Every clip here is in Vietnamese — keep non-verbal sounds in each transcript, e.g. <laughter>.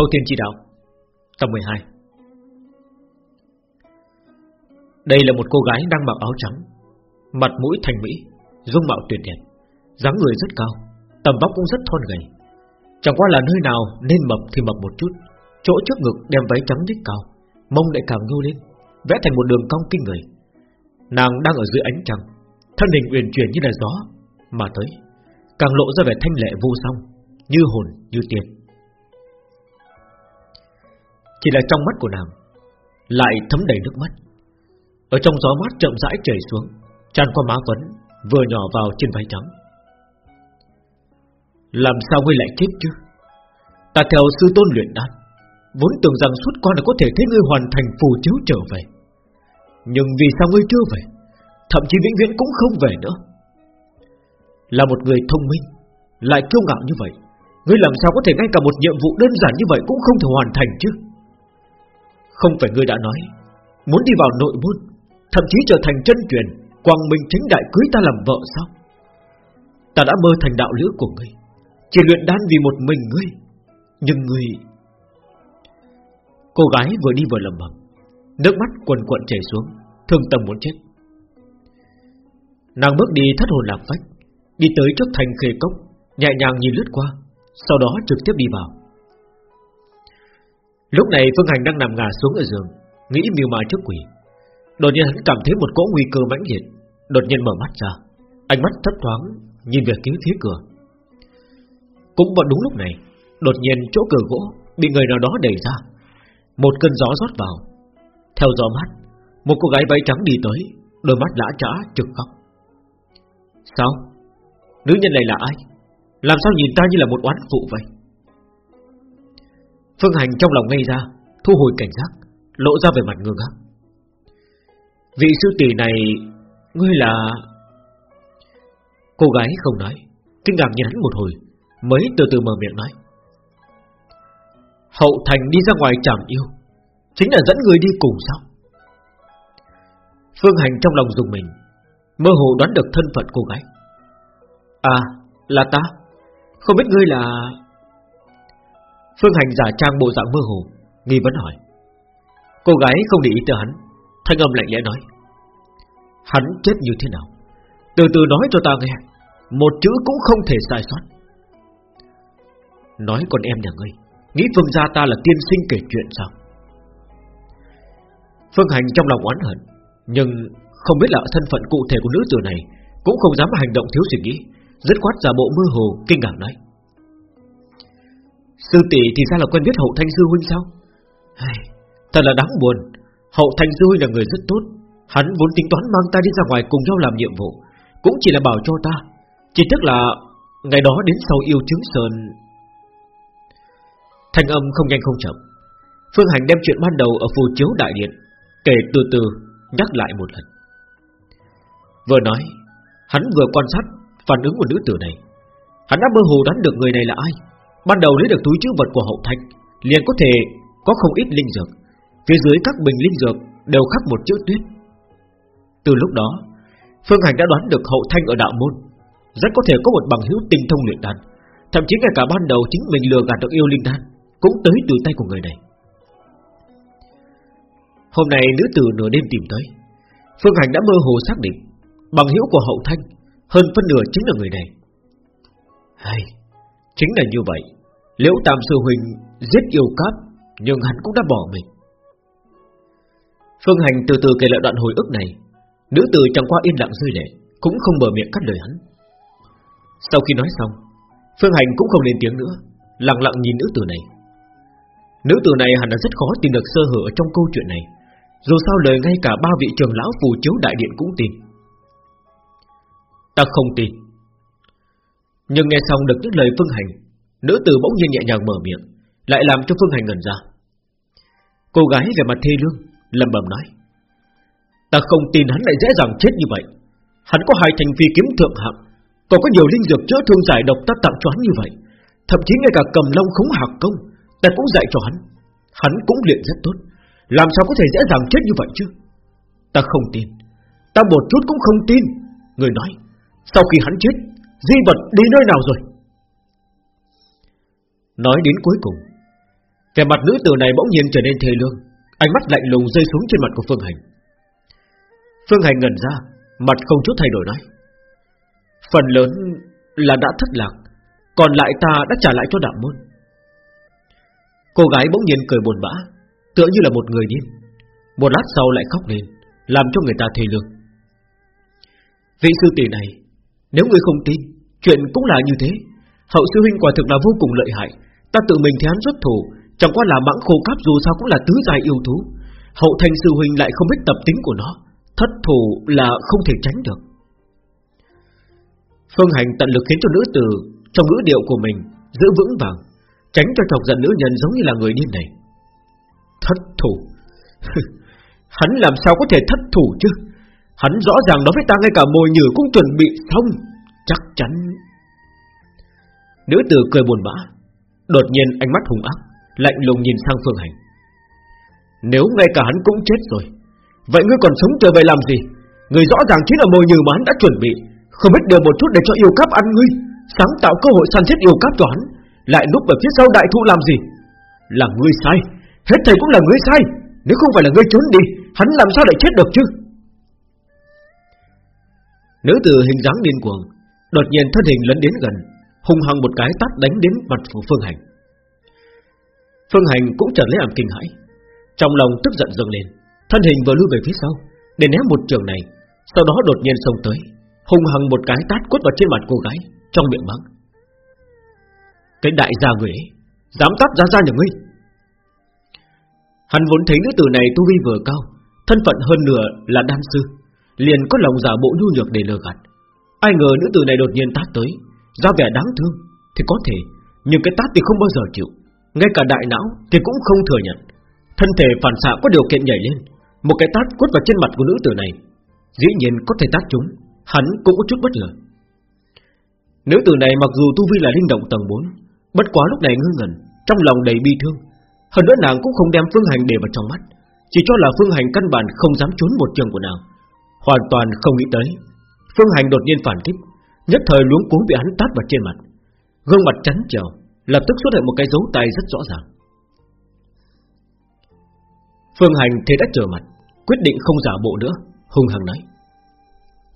Thâu Thiên Chi Đạo, Tập 12 Đây là một cô gái đang mặc áo trắng, Mặt mũi thành mỹ, Dung mạo tuyệt đẹp, dáng người rất cao, Tầm vóc cũng rất thon gầy. Chẳng qua là nơi nào nên mập thì mập một chút, Chỗ trước ngực đem váy trắng đích cao, Mông lại càng nhô lên, Vẽ thành một đường cong kinh người. Nàng đang ở dưới ánh trăng, Thân hình uyển chuyển như là gió Mà tới, Càng lộ ra vẻ thanh lệ vô song, Như hồn, như tiền chỉ là trong mắt của nàng, Lại thấm đầy nước mắt. Ở trong gió mát chậm rãi chảy xuống, Tràn qua má vấn, Vừa nhỏ vào trên váy trắng. Làm sao ngươi lại chết chứ? Ta theo sư tôn luyện đan, Vốn tưởng rằng suốt qua là có thể thấy ngươi hoàn thành phù chiếu trở về. Nhưng vì sao ngươi chưa về, Thậm chí vĩnh viễn cũng không về nữa? Là một người thông minh, Lại kiêu ngạo như vậy, Ngươi làm sao có thể ngay cả một nhiệm vụ đơn giản như vậy Cũng không thể hoàn thành chứ? Không phải ngươi đã nói. Muốn đi vào nội môn, Thậm chí trở thành chân truyền, Quang Minh chính đại cưới ta làm vợ sao? Ta đã mơ thành đạo lữ của ngươi, Chỉ luyện đan vì một mình ngươi. Nhưng ngươi, Cô gái vừa đi vừa lầm bầm Nước mắt quần quận chảy xuống, Thương tâm muốn chết. Nàng bước đi thất hồn lạc phách, Đi tới trước thành khê cốc, Nhẹ nhàng nhìn lướt qua, Sau đó trực tiếp đi vào. Lúc này Phương Hành đang nằm ngả xuống ở giường, Nghĩ miêu mà trước quỷ. Đột nhiên hắn cảm thấy một cỗ nguy cơ mãnh liệt, Đột nhiên mở mắt ra. Ánh mắt thấp thoáng, Nhìn về phía phía cửa. Cũng vào đúng lúc này, Đột nhiên chỗ cửa gỗ Bị người nào đó đẩy ra. Một cơn gió rót vào. Theo gió mát, Một cô gái váy trắng đi tới, Đôi mắt lã trã, trực khóc. Sao? Nữ nhân này là ai? Làm sao nhìn ta như là một oán phụ vậy? Phương Hành trong lòng ngây ra, Thu hồi cảnh giác, Lộ ra về mặt ngơ ngác. Vị sư tỷ này, Ngươi là? Cô gái không nói, Kinh ngạc nhìn hắn một hồi, Mới từ từ mở miệng nói. Hậu thành đi ra ngoài chẳng yêu, Chính là dẫn người đi cùng sao? Phương Hành trong lòng dùng mình, Mơ hồ đoán được thân phận cô gái. À là ta. Không biết ngươi là Phương Hành giả trang bộ dạng mơ hồ, Nghi vấn hỏi. Cô gái không để ý tới hắn, Thanh âm lạnh lẽ nói. Hắn chết như thế nào? Từ từ nói cho ta nghe, Một chữ cũng không thể sai sót. Nói con em nhà ngươi, Nghĩ Phương gia ta là tiên sinh kể chuyện sao? Phương Hành trong lòng oán hận, Nhưng không biết là thân phận cụ thể của nữ tử này Cũng không dám hành động thiếu suy nghĩ, Dứt quát giả bộ mơ hồ, kinh ngạc nói. Sư tỷ thì ra là quen biết hậu thanh sư huynh sao? Ai, Thật là đáng buồn. Hậu thanh sư huynh là người rất tốt. Hắn vốn tính toán mang ta đi ra ngoài cùng nhau làm nhiệm vụ Cũng chỉ là bảo cho ta. Chỉ tức là Ngày đó đến sau yêu chứng sơn. Thanh âm không nhanh không chậm. Phương Hành đem chuyện ban đầu ở phù chiếu đại điện Kể từ từ Nhắc lại một lần. Vừa nói Hắn vừa quan sát phản ứng của nữ tử này. Hắn đã mơ hồ đoán được người này là ai. Ban đầu lấy được túi chứa vật của hậu thanh Liền có thể có không ít linh dược. Phía dưới các bình linh dược Đều khắc một chữ tuyết. Từ lúc đó, Phương Hành đã đoán được hậu thanh ở đạo môn, Rất có thể có một bằng hữu tinh thông luyện đan, Thậm chí ngay cả ban đầu chính mình lừa gạt được yêu linh đan Cũng tới từ tay của người này. Hôm nay nữ tử nửa đêm tìm tới, Phương Hành đã mơ hồ xác định Bằng hữu của hậu thanh Hơn phân nửa chính là người này. Hay Chính là như vậy. Liễu Tam Sư Huynh giết yêu cáp, Nhưng hắn cũng đã bỏ mình. Phương Hành từ từ kể lại đoạn hồi ức này. Nữ tử chẳng qua yên lặng rơi lệ, Cũng không mở miệng cắt lời hắn. Sau khi nói xong, Phương Hành cũng không lên tiếng nữa, Lặng lặng nhìn nữ tử này. Nữ tử này hẳn là rất khó tìm được sơ hở trong câu chuyện này, Dù sao lời ngay cả ba vị trường lão phù chiếu đại điện cũng tin. Ta không tin. Nhưng nghe xong được những lời Phương Hành, Nữ tử bỗng nhiên nhẹ nhàng mở miệng, Lại làm cho Phương Hành ngẩn ra. Cô gái về mặt thê lương lầm bầm nói, Ta không tin hắn lại dễ dàng chết như vậy. Hắn có hai thành phi kiếm thượng hạng, Còn có nhiều linh dược chữa thương giải độc ta tặng cho hắn như vậy. Thậm chí ngay cả cầm long khống hạc công, Ta cũng dạy cho hắn. Hắn cũng luyện rất tốt, Làm sao có thể dễ dàng chết như vậy chứ? Ta không tin, Ta một chút cũng không tin, Người nói. Sau khi hắn chết Di vật đi nơi nào rồi? Nói đến cuối cùng, Vẻ mặt nữ tử này bỗng nhiên trở nên thê lương, Ánh mắt lạnh lùng rơi xuống trên mặt của Phương Hành. Phương Hành ngẩn ra, Mặt không chút thay đổi nói, Phần lớn là đã thất lạc, Còn lại ta đã trả lại cho đạo môn. Cô gái bỗng nhiên cười buồn bã, Tựa như là một người điên. Một lát sau lại khóc lên, Làm cho người ta thê lương. Vị sư tỷ này nếu ngươi không tin, Chuyện cũng là như thế. Hậu sư huynh quả thực là vô cùng lợi hại. Ta tự mình thấy hắn xuất thủ, Chẳng qua là mãng khô cáp dù sao cũng là tứ dài yêu thú. Hậu thành sư huynh lại không biết tập tính của nó, Thất thủ là không thể tránh được. Phương Hành tận lực khiến cho nữ tử Trong ngữ điệu của mình Giữ vững vàng, Tránh cho chọc giận nữ nhân giống như là người điên này. Thất thủ? <laughs> Hắn làm sao có thể thất thủ chứ? Hắn rõ ràng nói với ta ngay cả mồi nhử cũng chuẩn bị xong Chắc chắn. Nữ tử cười buồn bã. Đột nhiên ánh mắt hung ác, Lạnh lùng nhìn sang Phương Hành. Nếu ngay cả hắn cũng chết rồi, Vậy ngươi còn sống trở về làm gì? Người rõ ràng chính là mồi nhử mà hắn đã chuẩn bị. Không biết điều một chút để cho yêu cáp ăn ngươi. Sáng tạo cơ hội săn chết yêu cáp cho hắn, Lại núp ở phía sau đại thụ làm gì? Là ngươi sai. Hết thầy cũng là ngươi sai. Nếu không phải là ngươi trốn đi, Hắn làm sao lại chết được chứ? Nữ tử hình dáng điên cuồng, Đột nhiên thân hình lấn đến gần, Hung hăng một cái tát đánh đến mặt của Phương Hành. Phương Hành cũng trở lấy làm kinh hãi, Trong lòng tức giận dâng lên, Thân hình vừa lui về phía sau, Để né một trường này, Sau đó đột nhiên xông tới, Hung hăng một cái tát quất vào trên mặt cô gái, Trong miệng mắng. Cái đại gia người ấy, Dám tát ra ra nhà ngươi. Hắn vốn thấy nữ tử này tu vi vừa cao, Thân phận hơn nửa là đan sư Liền có lòng giả bộ nhu nhược để lừa gạt. Ai ngờ nữ tử này đột nhiên tát tới ra vẻ đáng thương, Thì có thể, Nhưng cái tát thì không bao giờ chịu. Ngay cả đại não thì cũng không thừa nhận. Thân thể phản xạ có điều kiện nhảy lên, Một cái tát quất vào trên mặt của nữ tử này. Dĩ nhiên có thể tát chúng Hắn cũng có chút bất ngờ Nữ tử này mặc dù tu vi là linh động tầng 4 Bất quá lúc này ngơ ngẩn, Trong lòng đầy bi thương. Hơn nữa nàng cũng không đem Phương Hành để vào trong mắt, Chỉ cho là Phương Hành căn bản không dám trốn một trường của nàng. Hoàn toàn không nghĩ tới. Phương Hành đột nhiên phản kích, Nhất thời luống cuống bị hắn tát vào trên mặt. Gương mặt trắng trèo Lập tức xuất hiện một cái dấu tay rất rõ ràng. Phương Hành thế đã trở mặt, Quyết định không giả bộ nữa, Hung hăng nói.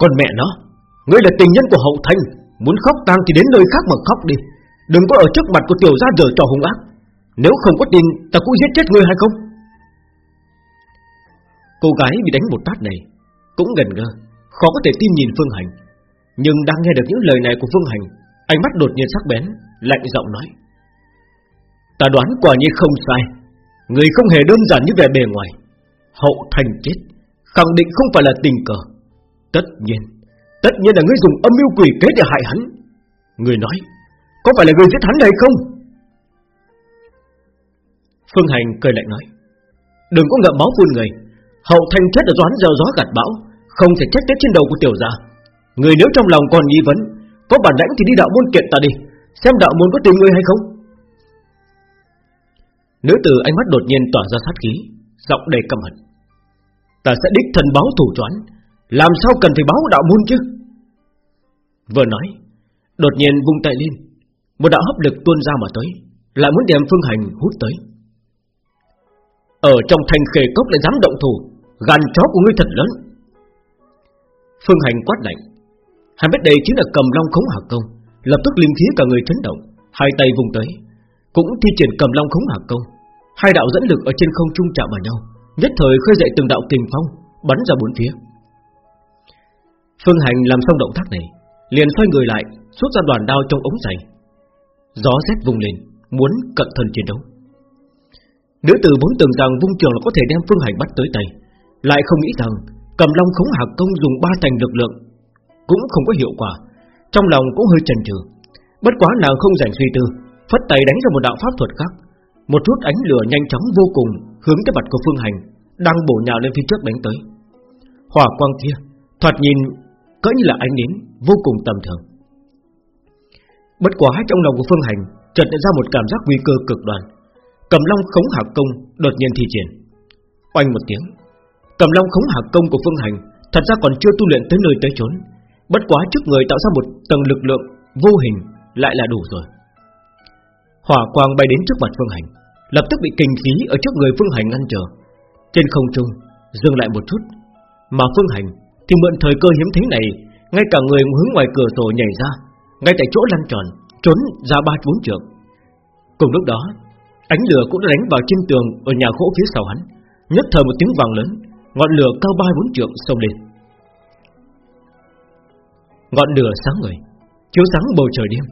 Còn mẹ nó, Ngươi là tình nhân của hậu thanh, Muốn khóc tang thì đến nơi khác mà khóc đi. Đừng có ở trước mặt của tiểu gia dở trò hung ác. Nếu không có tin, Ta cũng giết chết ngươi hay không? Cô gái bị đánh một tát này cũng gần ngơ, Khó có thể tin nhìn Phương Hành. Nhưng đang nghe được những lời này của Phương Hành, Ánh mắt đột nhiên sắc bén, Lạnh giọng nói, Ta đoán quả nhiên không sai. Người không hề đơn giản như vẻ bề ngoài. Hậu thành chết, Khẳng định không phải là tình cờ. Tất nhiên Tất nhiên là ngươi dùng âm mưu quỷ kế để hại hắn. Người nói, Có phải là người giết hắn hay không? Phương Hành cười lạnh nói, Đừng có ngậm máu phun người. Hậu thành chết là doán giờ gió gặt bão, Không thể chết chết trên đầu của tiểu gia. Người nếu trong lòng còn nghi vấn, Có bản lãnh thì đi đạo môn kiện ta đi, Xem đạo môn có tìm người hay không. Nữ tử ánh mắt đột nhiên tỏa ra sát khí, Giọng đầy căm hận. Ta sẽ đích thần báo thủ choán Làm sao cần phải báo đạo môn chứ? Vừa nói, Đột nhiên vung tay lên, Một đạo hấp lực tuôn ra mà tới, Lại muốn đem phương hành hút tới. Ở trong thành khề cốc lại dám động thủ Gan chó của ngươi thật lớn. Phương hành quát lạnh. Hắn biết đây chính là cầm long khống hạc công, Lập tức linh khí cả người chấn động, Hai tay vùng tới. Cũng thi triển cầm long khống hạc công, Hai đạo dẫn lực ở trên không trung chạm vào nhau, Nhất thời khơi dậy từng đạo kình phong, Bắn ra bốn phía. Phương Hành làm xong động tác này, Liền xoay người lại Xuất ra đoàn đao trong ống giày. Gió rét vùng lên, Muốn cận thân chiến đấu. Nữ tử vốn tưởng rằng vung trường là có thể đem Phương Hành bắt tới tay. Lại không nghĩ rằng Cầm long khống hạc công dùng ba thành lực lượng Cũng không có hiệu quả. Trong lòng cũng hơi chần chừ. Bất quá nàng không rảnh suy tư, Phất tay đánh ra một đạo pháp thuật khác. Một chút ánh lửa nhanh chóng vô cùng Hướng tới mặt của Phương Hành, Đang bổ nhào lên phía trước đánh tới. Hỏa quang kia, Thoạt nhìn cỡ như là ánh nến, Vô cùng tầm thường. Bất quá trong lòng của Phương Hành chợt ra một cảm giác nguy cơ cực đoan. Cầm long khống hạc công đột nhiên thi triển. Oanh một tiếng. Cầm long khống hạc công của Phương Hành, Thật ra còn chưa tu luyện tới nơi tới chốn. Bất quá trước người tạo ra một tầng lực lượng Vô hình lại là đủ rồi. Hỏa quang bay đến trước mặt Phương Hành, Lập tức bị kinh khí ở trước người Phương Hành ngăn trở. Trên không trung, Dừng lại một chút, Mà Phương Hành thì mượn thời cơ hiếm thế này, Ngay cả người hướng ngoài cửa sổ nhảy ra, Ngay tại chỗ lăn tròn, Trốn ra ba bốn trượng. Cùng lúc đó, Ánh lửa cũng đã đánh vào trên tường Ở nhà gỗ phía sau hắn, Nhất thời một tiếng vang lớn. Ngọn lửa cao ba bốn trượng xông lên. Ngọn lửa sáng người Chiếu sáng bầu trời đêm.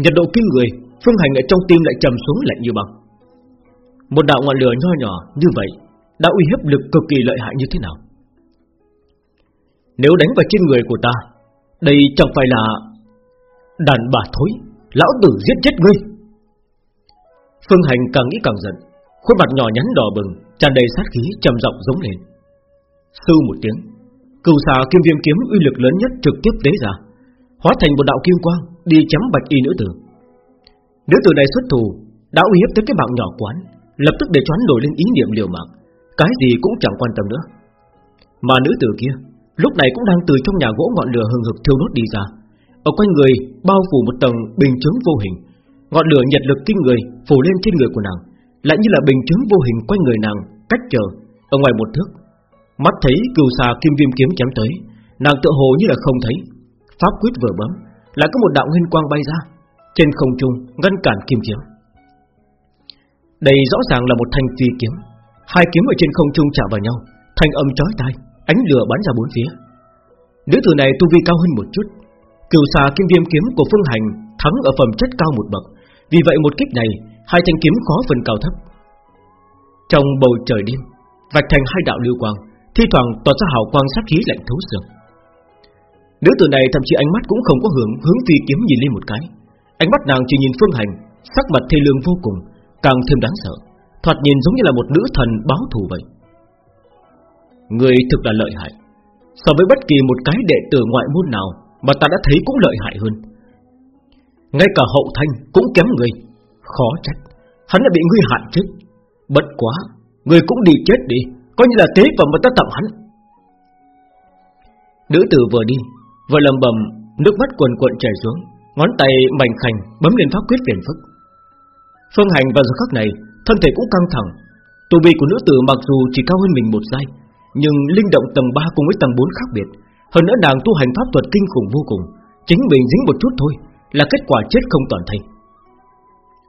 Nhiệt độ kinh người, Phương hành ở trong tim lại trầm xuống lạnh như băng. Một đạo ngọn lửa nho nhỏ như vậy Đã uy hiếp lực cực kỳ lợi hại như thế nào? Nếu đánh vào trên người của ta, Đây chẳng phải là Đàn bà thối, Lão tử giết chết ngươi. Phương hành càng nghĩ càng giận, Khuôn mặt nhỏ nhắn đỏ bừng, tràn đầy sát khí, trầm giọng giống lên. Sư một tiếng. Cừu xà kim viêm kiếm uy lực lớn nhất trực tiếp tế ra Hóa thành một đạo kim quang, Đi chấm bạch y nữ tử. Nữ tử này xuất thủ Đã uy hiếp tới cái mạng nhỏ quán, Lập tức để choán nổi lên ý niệm liều mạng. Cái gì cũng chẳng quan tâm nữa. Mà nữ tử kia, Lúc này cũng đang từ trong nhà gỗ ngọn lửa hừng hực thiêu đốt đi ra. Ở quanh người bao phủ một tầng bình chướng vô hình. Ngọn lửa nhiệt lực kinh người phủ lên trên người của nàng, Lại như là bình chướng vô hình quanh người nàng, Cách chờ Ở ngoài một thước. Mắt thấy cừu xà kim viêm kiếm chém tới, Nàng tự hồ như là không thấy. Pháp quyết vừa bấm, Lại có một đạo nguyên quang bay ra, Trên không trung ngăn cản kim kiếm. Đây rõ ràng là một thanh phi kiếm. Hai kiếm ở trên không trung chạm vào nhau, Thanh âm chói tai, Ánh lửa bắn ra bốn phía. Nữ tử này tu vi cao hơn một chút Cửu xà kim viêm kiếm của phương hành Thắng ở phẩm chất cao một bậc. Vì vậy một kích này, Hai thanh kiếm khó phần cao thấp. Trong bầu trời đêm, Vạch thành hai đạo lưu quang Thi thoảng tỏa ra hào quang sát khí lạnh thấu xương. Nữ tử này thậm chí ánh mắt cũng không có hướng hướng phi kiếm nhìn lên một cái. Ánh mắt nàng chỉ nhìn phương hành, Sắc mặt thê lương vô cùng, Càng thêm đáng sợ, Thoạt nhìn giống như là một nữ thần báo thù vậy. Người thực là lợi hại. So với bất kỳ một cái đệ tử ngoại môn nào Mà ta đã thấy cũng lợi hại hơn. Ngay cả hậu thanh cũng kém người. Khó trách, Hắn đã bị ngươi hại chết Bất quá, Người cũng đi chết đi. Coi như là tế phẩm mà ta tặng hắn. Nữ tử vừa đi, Vừa lầm bầm, Nước mắt cuồn cuộn chảy xuống, Ngón tay mảnh khảnh bấm lên pháp quyết phiền phức. Phương hành vào giờ khắc này, Thân thể cũng căng thẳng. Tù vị của nữ tử mặc dù chỉ cao hơn mình một giây Nhưng linh động tầng 3 cùng với tầng 4 khác biệt. Hơn nữa nàng tu hành pháp thuật kinh khủng vô cùng, Chính mình dính một chút thôi Là kết quả chết không toàn thay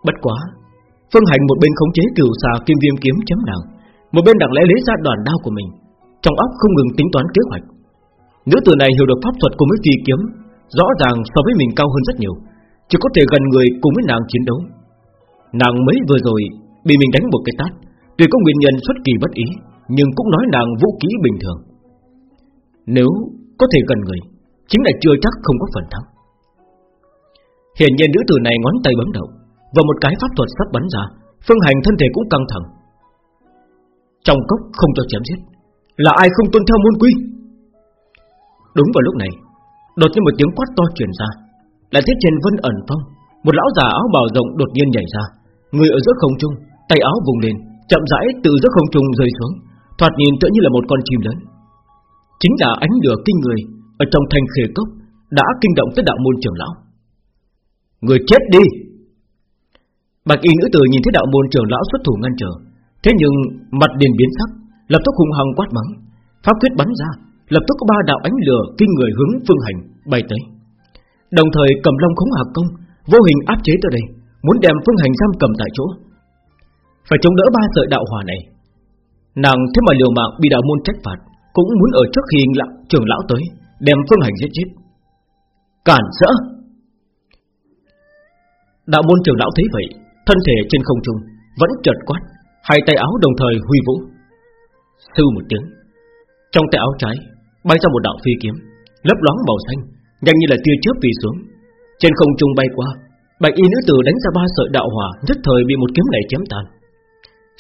Bất quá, Phương hành một bên khống chế cửu xà kim viêm kiếm chấm nàng một bên đặng lẽ lấy ra đoàn đao của mình, Trong óc không ngừng tính toán kế hoạch. Nữ tử này hiểu được pháp thuật của mấy phi kiếm, Rõ ràng so với mình cao hơn rất nhiều, Chỉ có thể gần người cùng với nàng chiến đấu. Nàng mới vừa rồi Bị mình đánh một cái tát, Tuy có nguyên nhân xuất kỳ bất ý, Nhưng cũng nói nàng vũ khí bình thường. Nếu có thể gần người, Chính là chưa chắc không có phần thắng. Hiện nhiên nữ tử này ngón tay bấm đầu, Và một cái pháp thuật sắp bắn ra, Phương hành thân thể cũng căng thẳng trong cốc không cho chém giết. Là ai không tuân theo môn quy? Đúng vào lúc này, Đột nhiên một tiếng quát to truyền ra. Lại thấy trên vân ẩn phong, Một lão già áo bào rộng đột nhiên nhảy ra. Người ở giữa không trung, Tay áo vùng lên, Chậm rãi từ giữa không trung rơi xuống, Thoạt nhìn tựa như là một con chim lớn. Chính là ánh lửa kinh người Ở trong thanh khề cốc Đã kinh động tới đạo môn trưởng lão. Người chết đi! Bạch y nữ tử nhìn thấy đạo môn trưởng lão xuất thủ ngăn trở Thế nhưng mặt điền biến sắc Lập tức hung hăng quát mắng. Pháp quyết bắn ra Lập tức có ba đạo ánh lửa kinh người hướng phương hành bay tới. Đồng thời cầm long khống hạc công Vô hình áp chế tới đây Muốn đem phương hành giam cầm tại chỗ. Phải chống đỡ ba sợi đạo hòa này. Nàng thế mà liều mạng bị đạo môn trách phạt Cũng muốn ở trước khi lão, trưởng lão tới Đem phương hành giết chết. Cản rỡ Đạo môn trưởng lão thấy vậy Thân thể trên không trung Vẫn chợt quát. Hai tay áo đồng thời huy vũ Sư một tiếng Trong tay áo trái bay ra một đạo phi kiếm, lấp loáng màu xanh, nhanh như là tia chớp phi xuống. Trên không trung bay qua, bạch y nữ tử đánh ra ba sợi đạo hỏa, nhất thời bị một kiếm này chém tan.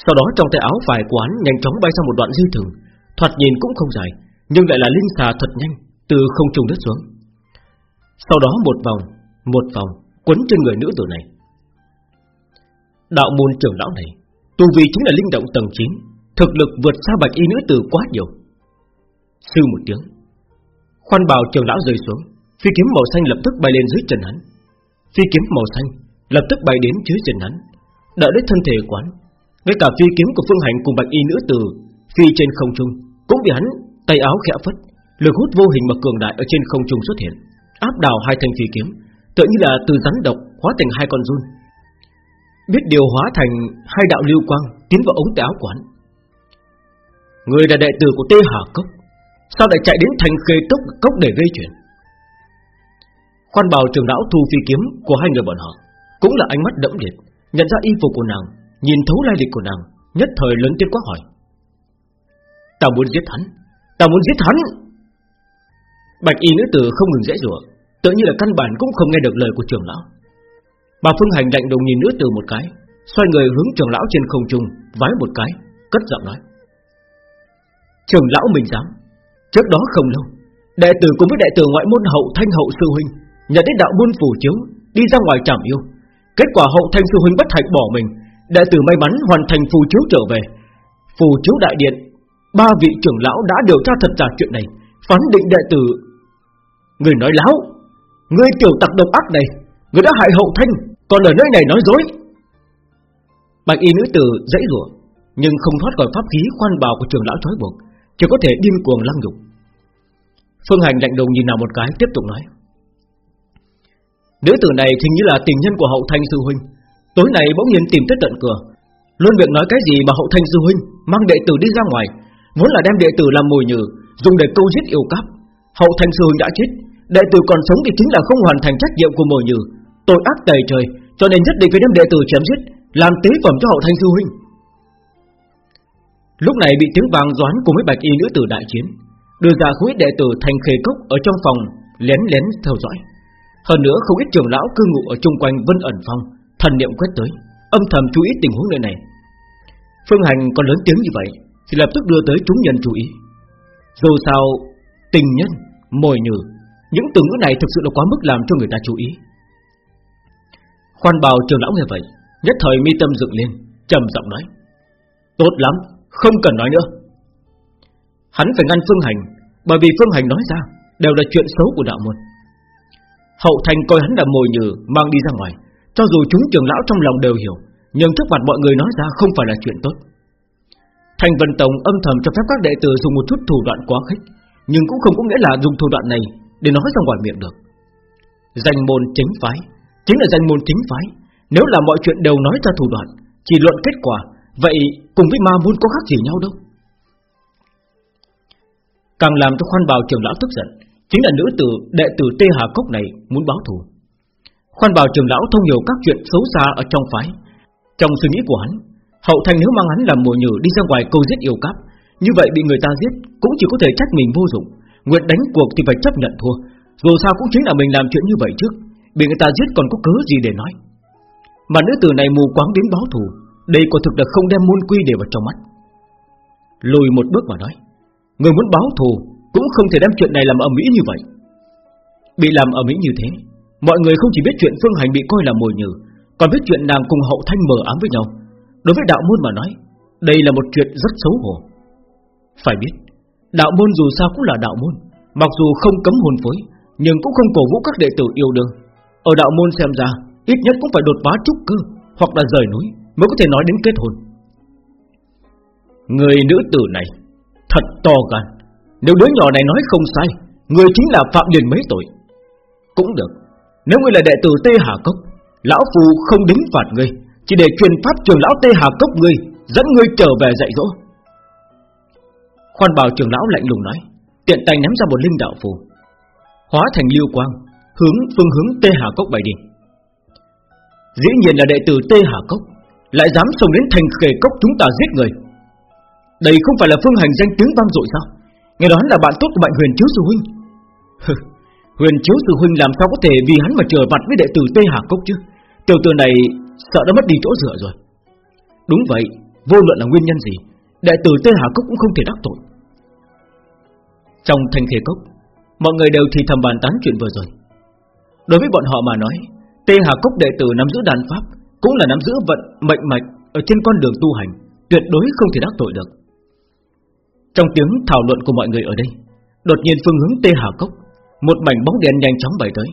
Sau đó trong tay áo phải quán nhanh chóng bay ra một đoạn dây thừng, thoạt nhìn cũng không dài, nhưng lại là linh xà thật nhanh từ không trung đất xuống. Sau đó một vòng, một vòng quấn trên người nữ tử này. Đạo môn trưởng lão này, tu vi chính là linh động tầng 9, thực lực vượt xa bạch y nữ tử quá nhiều. Sư một tiếng Khoan bào trường lão rơi xuống Phi kiếm màu xanh lập tức bay lên dưới chân hắn Phi kiếm màu xanh lập tức bay đến dưới chân hắn Đợi đến thân thể quán Ngay cả phi kiếm của Phương Hành cùng bạch y nữ tử phi trên không trung cũng bị hắn tay áo khẽ phất, lực hút vô hình mà cường đại ở trên không trung xuất hiện, áp đảo hai thanh phi kiếm, tựa như là từ rắn độc hóa thành hai con run. Biết điều hóa thành hai đạo lưu quang tiến vào ống tay áo của hắn. Người là đệ tử của Tê Hà Cốc, sao lại chạy đến thành khê tốc cốc để gây chuyện? quan bào trường lão thu phi kiếm của hai người bọn họ Cũng là ánh mắt đẫm liệt Nhận ra y phục của nàng Nhìn thấu lai lịch của nàng Nhất thời lớn tiếng quát hỏi Ta muốn giết hắn Ta muốn giết hắn Bạch y nữ tử không ngừng dễ dụa Tự như là căn bản cũng không nghe được lời của trường lão Bà Phương Hành lạnh đồng nhìn nữ tử một cái, Xoay người hướng trưởng lão trên không trung, Vái một cái, Cất giọng nói. Trưởng lão mình dám, Trước đó không lâu, Đệ tử cùng với đệ tử ngoại môn hậu thanh hậu sư huynh, Nhận đến đạo môn phù chiếu, Đi ra ngoài trảm yêu. Kết quả hậu thanh sư huynh bất hạnh bỏ mình, Đệ tử may mắn hoàn thành phù chiếu trở về. Phù chiếu đại điện, Ba vị trưởng lão đã điều tra thật giả chuyện này, Phán định đệ tử. Người nói láo, Người tiểu tặc độc ác này, Người đã hại hậu thanh còn ở nơi này nói dối. Bạch y nữ tử dãy rủa, Nhưng không thoát khỏi pháp khí khoan bào của trưởng lão trói buộc, Chỉ có thể điên cuồng lăng nhục. Phương Hành lạnh đồng nhìn nào một cái, Tiếp tục nói. Nữ tử này hình như là tình nhân của hậu thanh sư huynh. Tối nay bỗng nhiên tìm tới tận cửa. Luôn việc nói cái gì mà hậu thanh sư huynh Mang đệ tử đi ra ngoài, Vốn là đem đệ tử làm mồi nhử, Dùng để câu giết yêu cáp. Hậu thanh sư huynh đã chết, Đệ tử còn sống thì chính là không hoàn thành trách nhiệm của mồi nhử. Tội ác tày trời Cho nên nhất định phải đem đệ tử chém giết Làm tế phẩm cho hậu thanh sư huynh Lúc này bị tiếng vàng doán cùng với bạch y nữ tử đại chiến Đưa ra khối đệ tử thành khề cốc Ở trong phòng lén lén theo dõi hơn nữa không ít trưởng lão cư ngụ ở chung quanh Vân ẩn phong, thần niệm quét tới, âm thầm chú ý tình huống nơi này. Phương Hành còn lớn tiếng như vậy, thì lập tức đưa tới chúng nhân chú ý. Dù sao, tình nhân, mồi nhử, những từ ngữ này thực sự là quá mức làm cho người ta chú ý. Quan bào trường lão nghe vậy, nhất thời mi tâm dựng lên, trầm giọng nói: "Tốt lắm, không cần nói nữa." Hắn phải ngăn Phương Hành, bởi vì Phương Hành nói ra đều là chuyện xấu của đạo môn. Hậu thành coi hắn là mồi nhử Mang đi ra ngoài Cho dù chúng trưởng lão trong lòng đều hiểu Nhưng trước mặt mọi người nói ra không phải là chuyện tốt Thành Vân Tông âm thầm cho phép các đệ tử dùng một chút thủ đoạn quá khích Nhưng cũng không có nghĩa là dùng thủ đoạn này Để nói ra ngoài miệng được Danh môn chính phái Chính là danh môn chính phái. Nếu là mọi chuyện đều nói ra thủ đoạn, Chỉ luận kết quả, Vậy cùng với ma môn có khác gì nhau đâu? Càng làm cho khoan bào trưởng lão tức giận, Chính là nữ tử, đệ tử Tê Hà Cốc này muốn báo thù. Khoan bào trưởng lão thông hiểu các chuyện xấu xa ở trong phái. Trong suy nghĩ của hắn, Hậu thành nếu mang hắn làm mồi nhử đi ra ngoài câu giết yêu cáp, Như vậy bị người ta giết Cũng chỉ có thể trách mình vô dụng. Nguyện đánh cuộc thì phải chấp nhận thua. Dù sao cũng chính là mình làm chuyện như vậy trước. Bị người ta giết còn có cớ gì để nói? Mà nữ tử này mù quáng đến báo thù, Đây quả thực là không đem môn quy để vào trong mắt. Lùi một bước mà nói, Người muốn báo thù cũng không thể đem chuyện này làm ở mỹ như vậy. Bị làm ở mỹ như thế, Mọi người không chỉ biết chuyện Phương Hành bị coi là mồi nhử, Còn biết chuyện nàng cùng hậu thanh mờ ám với nhau. Đối với đạo môn mà nói, Đây là một chuyện rất xấu hổ. Phải biết, Đạo môn dù sao cũng là đạo môn, Mặc dù không cấm hồn phối, Nhưng cũng không cổ vũ các đệ tử yêu đương. Ở đạo môn xem ra, Ít nhất cũng phải đột phá trúc cơ, Hoặc là rời núi Mới có thể nói đến kết hôn. Người nữ tử này, Thật to gan. Nếu đứa nhỏ này nói không sai, Người chính là Phạm Điền mấy tội. Cũng được, Nếu ngươi là đệ tử Tê Hà Cốc, Lão Phù không đính phạt ngươi Chỉ để truyền pháp trường lão Tê Hà Cốc ngươi Dẫn ngươi trở về dạy dỗ. Khoan bào trường lão lạnh lùng nói, Tiện tay ném ra một linh đạo phù, Hóa thành lưu quang Hướng phương hướng Tê Hà Cốc bay đi. Dĩ nhiên là đệ tử Tê Hà Cốc Lại dám xông đến thành khề cốc chúng ta giết người. Đây không phải là phương hành danh tiếng vang dội sao? Nghe nói là bạn tốt của bạn Huyền Chiếu Sư Huynh. Huyền Chiếu Sư Huynh làm sao có thể Vì hắn mà trở mặt với đệ tử Tê Hà Cốc chứ? Tiểu tử này sợ đã mất đi chỗ dựa rồi. Đúng vậy, Vô luận là nguyên nhân gì, Đệ tử Tê Hà Cốc cũng không thể đắc tội. Trong thành khề cốc, Mọi người đều thì thầm bàn tán chuyện vừa rồi. Đối với bọn họ mà nói Tê Hà Cốc đệ tử nắm giữ đàn pháp Cũng là nắm giữ vận mệnh mạch Ở trên con đường tu hành, Tuyệt đối không thể đắc tội được. Trong tiếng thảo luận của mọi người ở đây, Đột nhiên phương hướng Tê Hà Cốc, Một mảnh bóng đen nhanh chóng bay tới.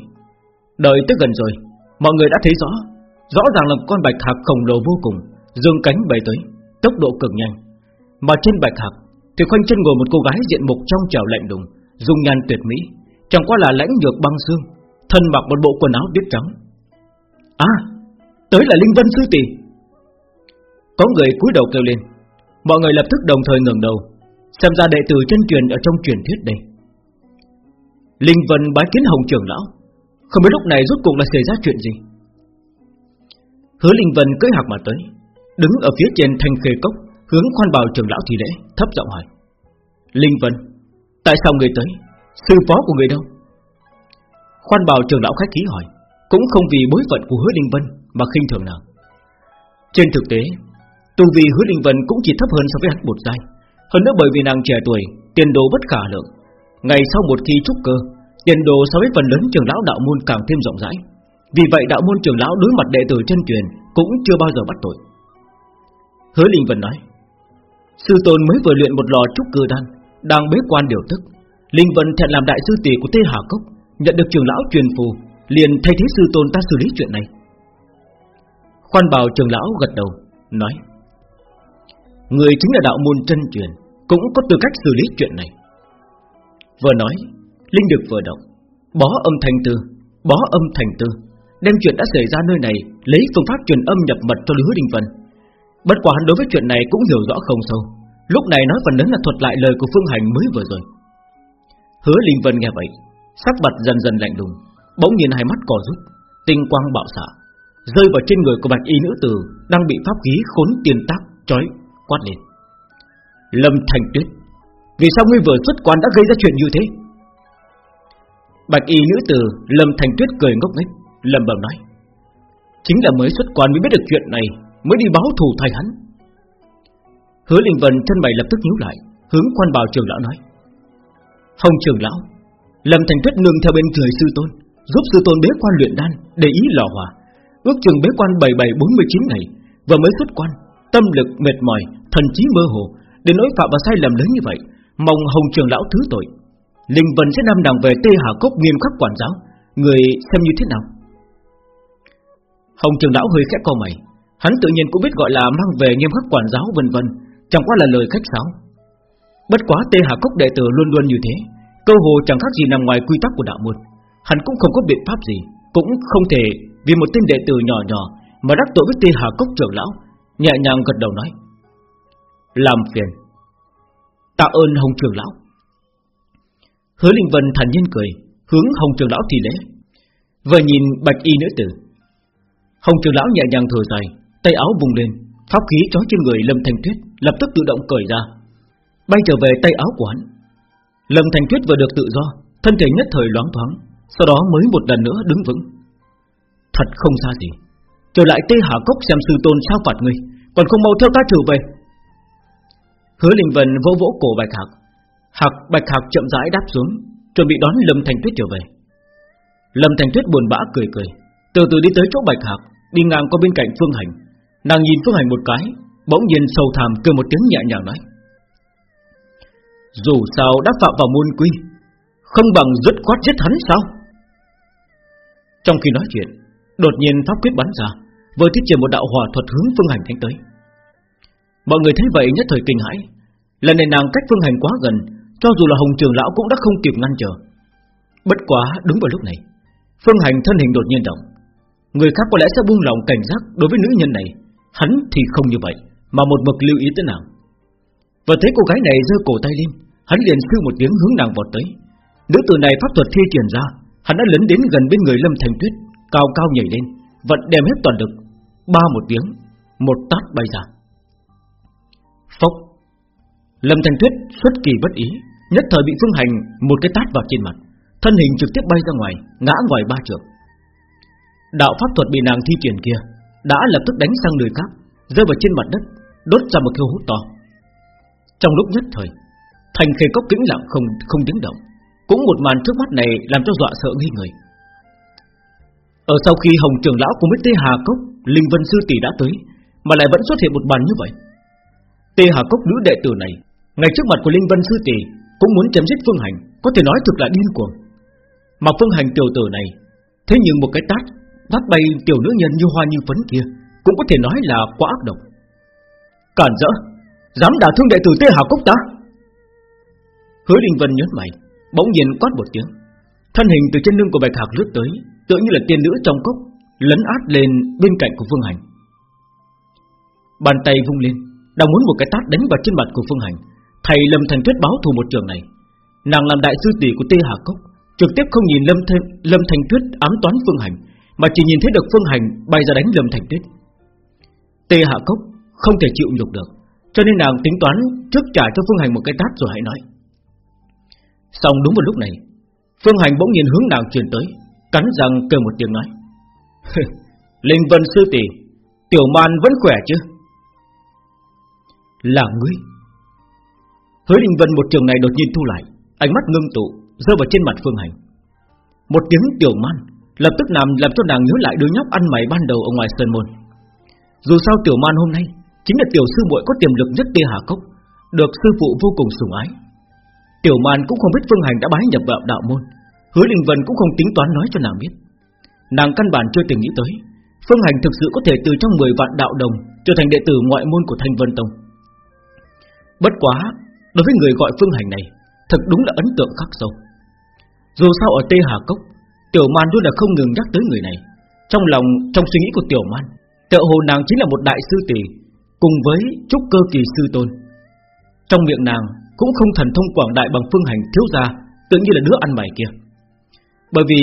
Đợi tới gần rồi, Mọi người đã thấy rõ Rõ ràng là con bạch hạc khổng lồ vô cùng, Dương cánh bay tới, Tốc độ cực nhanh. Mà trên bạch hạc Thì khoanh chân ngồi một cô gái diện mục trong trẻo lạnh đùng Dung nhan tuyệt mỹ, Chẳng qua là lãnh nhược băng xương Thân mặc một bộ quần áo tuyết trắng. À Tới là Linh Vân Sư Tỷ. Có người cúi đầu kêu lên. Mọi người lập tức đồng thời ngẩng đầu, Xem ra đệ tử chân truyền ở trong truyền thuyết đây. Linh Vân bái kiến Hồng trưởng lão. Không biết lúc này rốt cuộc là xảy ra chuyện gì? Hứa Linh Vân cưỡi hạc mà tới, Đứng ở phía trên thanh khê cốc, Hướng khoan bào trưởng lão thì lễ, Thấp giọng hỏi. Linh Vân, Tại sao người tới? Sư phó của người đâu? Khoan bào trường lão khách khí hỏi, Cũng không vì bối phận của hứa Linh Vân Mà khinh thường nào. Trên thực tế, Tu vi hứa Linh Vân cũng chỉ thấp hơn so với hắn một giai. Hơn nữa bởi vì nàng trẻ tuổi, Tiền đồ bất khả lượng. Ngày sau một khi trúc cơ, Tiền đồ so với phần lớn trường lão đạo môn càng thêm rộng rãi. Vì vậy đạo môn trường lão đối mặt đệ tử chân truyền Cũng chưa bao giờ bắt tội. Hứa Linh Vân nói, Sư tôn mới vừa luyện một lò trúc cơ đan, Đang bế quan điều tức. Linh Vân thẹn làm đại sư tỷ của Tê Hà Cốc Nhận được trưởng lão truyền phù, Liền thay thế sư tôn ta xử lý chuyện này. Khoan bào trưởng lão gật đầu, Nói, Người chính là đạo môn chân truyền, Cũng có tư cách xử lý chuyện này. Vừa nói, Linh được vừa động, Bó âm thành tư, Bó âm thành tư, Đem chuyện đã xảy ra nơi này Lấy phương pháp truyền âm nhập mật cho lứa Đình Vân. Bất quả hắn đối với chuyện này cũng hiểu rõ không sâu, Lúc này nói phần lớn là thuật lại lời của Phương Hành mới vừa rồi. Hứa Linh Vân nghe vậy Sắc mặt dần dần lạnh lùng, Bỗng nhìn hai mắt cò rút, Tinh quang bạo xạ, Rơi vào trên người của bạch y nữ tử Đang bị pháp khí khốn tiền tác Chói quát lên. Lâm Thành Tuyết, Vì sao ngươi vừa xuất quan đã gây ra chuyện như thế? Bạch y nữ tử Lâm Thành Tuyết cười ngốc nghếch lầm bầm nói, Chính là mới xuất quan mới biết được chuyện này, Mới đi báo thù thay hắn. Hứa Linh Vân chân mày lập tức nhíu lại, Hướng quan bào trưởng lão nói, Hồng trưởng lão Lâm Thành Tuyết ngừng theo bên người sư tôn, Giúp sư tôn bế quan luyện đan, Để ý lò hòa. Ước chừng bế quan 7749 ngày Và mới xuất quan, Tâm lực mệt mỏi, Thần trí mơ hồ Để nỗi phạm và sai lầm lớn như vậy, Mong Hồng trường lão thứ tội. Linh Vân sẽ nằm đằng về Tê Hà Cốc nghiêm khắc quản giáo. Người xem như thế nào? Hồng trường lão hơi khẽ co mày. Hắn tự nhiên cũng biết gọi là mang về nghiêm khắc quản giáo vân vân, Chẳng qua là lời khách sáo. Bất quá Tê Hà Cốc đệ tử luôn luôn như thế. Cơ hồ chẳng khác gì nằm ngoài quy tắc của đạo môn. Hắn cũng không có biện pháp gì, Cũng không thể vì một tên đệ tử nhỏ nhỏ Mà đắc tội với Tê Hà Cốc trưởng lão, Nhẹ nhàng gật đầu nói, Làm phiền. Tạ ơn Hồng trưởng lão. Hứa Linh Vân thản nhân cười, Hướng Hồng trưởng lão thì lễ. Vừa nhìn bạch y nữ tử, Hồng trưởng lão nhẹ nhàng thở dài, Tay áo bùng lên, Pháp khí trói trên người Lâm Thanh Tuyết Lập tức tự động cởi ra. Bay trở về tay áo của hắn. Lâm thành Tuyết vừa được tự do, Thân thể nhất thời loáng thoáng, Sau đó mới một lần nữa đứng vững. Thật không xa gì, Trở lại Tê Hà Cốc xem sư tôn sao phạt ngươi Còn không mau theo ta trở về. Hứa Linh Vân vỗ vỗ cổ Bạch Hạc. Hạc, Bạch Hạc chậm rãi đáp xuống, Chuẩn bị đón Lâm thành Tuyết trở về. Lâm thành Tuyết buồn bã cười cười, Từ từ đi tới chỗ Bạch Hạc, Đi ngang qua bên cạnh Phương Hành. Nàng nhìn Phương Hành một cái, Bỗng nhiên sâu thẳm cười một tiếng nhẹ nhàng nói. Dù sao đã phạm vào môn quy, Không bằng dứt khoát giết hắn sao? Trong khi nói chuyện, Đột nhiên pháp quyết bắn ra, Vừa thiết triển một đạo hỏa thuật hướng Phương Hành đánh tới. Mọi người thấy vậy nhất thời kinh hãi, Lần này nàng cách Phương Hành quá gần, Cho dù là Hồng Trường Lão cũng đã không kịp ngăn trở. Bất quá đúng vào lúc này, Phương Hành thân hình đột nhiên động. Người khác có lẽ sẽ buông lòng cảnh giác đối với nữ nhân này, Hắn thì không như vậy, Mà một mực lưu ý tới nàng. Và thấy cô gái này giơ cổ tay lên, Hắn liền sư một tiếng hướng nàng vọt tới. Nữ tử này pháp thuật thi triển ra, Hắn đã lấn đến gần bên người Lâm Thành Tuyết, Cao cao nhảy lên, Vận đem hết toàn lực. Ba một tiếng, Một tát bay ra. Phốc! Lâm Thành Tuyết xuất kỳ bất ý, Nhất thời bị Phương Hành một cái tát vào trên mặt, Thân hình trực tiếp bay ra ngoài, Ngã ngoài ba trượng. Đạo pháp thuật bị nàng thi triển kia, Đã lập tức đánh sang người khác, Rơi vào trên mặt đất, Đốt ra một khiêu hút to. Trong lúc nhất thời Thành khê cốc tĩnh lặng không không tiếng động. Cũng một màn trước mắt này làm cho dọa sợ nghi người. Ở sau khi Hồng trưởng lão cùng với Tê Hà Cốc, Linh Vân Sư Tỷ đã tới, Mà lại vẫn xuất hiện một màn như vậy. Tê Hà Cốc nữ đệ tử này, Ngay trước mặt của Linh Vân Sư Tỷ, Cũng muốn chấm dứt Phương Hành, Có thể nói thực là điên cuồng. Mà Phương Hành tiểu tử này, Thế nhưng một cái tát Tát bay tiểu nữ nhân như hoa như phấn kia, Cũng có thể nói là quá ác độc. Cản rỡ Dám đả thương đệ tử Tê Hà Cốc ta? Hứa Đình Vân nhớ mày Bỗng nhiên quát một tiếng. Thân hình từ trên lưng của Bạch Hạc lướt tới Tựa như là tiên nữ trong cốc Lấn át lên bên cạnh của Phương Hành. Bàn tay vung lên Đang muốn một cái tát đánh vào trên mặt của Phương Hành. Thầy Lâm Thành Tuyết báo thù một trường này. Nàng làm đại sư tỷ của Tê Hà Cốc Trực tiếp không nhìn Lâm Thanh, Lâm Thành Tuyết ám toán Phương Hành Mà chỉ nhìn thấy được Phương Hành bay ra đánh Lâm Thành Tuyết. Tê Hạ Cốc không thể chịu nhục được. Cho nên nàng tính toán trước trả cho Phương Hành một cái tát rồi hãy nói. Xong đúng một lúc này, Phương Hành bỗng nhiên hướng nàng truyền tới, Cắn răng kêu một tiếng nói. <laughs> Linh Vân Sư tỷ, Tiểu man vẫn khỏe chứ? Là ngươi. Hứa Linh Vân một trường này đột nhiên thu lại, Ánh mắt ngưng tụ, Rơi vào trên mặt Phương Hành. Một tiếng tiểu man Lập tức làm làm cho nàng nhớ lại đứa nhóc ăn mày ban đầu ở ngoài sơn môn. Dù sao tiểu man hôm nay Chính là tiểu sư muội có tiềm lực nhất tia hà cốc Được sư phụ vô cùng sủng ái. Tiểu man cũng không biết Phương Hành đã bái nhập vào đạo môn Hứa Linh Vân cũng không tính toán nói cho nàng biết. Nàng căn bản chưa từng nghĩ tới Phương Hành thực sự có thể từ trong 10 vạn đạo đồng Trở thành đệ tử ngoại môn của Thanh Vân Tông. Bất quá Đối với người gọi Phương Hành này Thật đúng là ấn tượng khắc sâu. Dù sao ở Tê Hà Cốc Tiểu Man luôn là không ngừng nhắc tới người này. Trong lòng, trong suy nghĩ của Tiểu Man tựa hồ nàng chính là một đại sư tỷ Cùng với trúc cơ kỳ sư tôn. Trong miệng nàng Cũng không thần thông quảng đại bằng phương hành thiếu gia, Tự như là đứa ăn mày kia. Bởi vì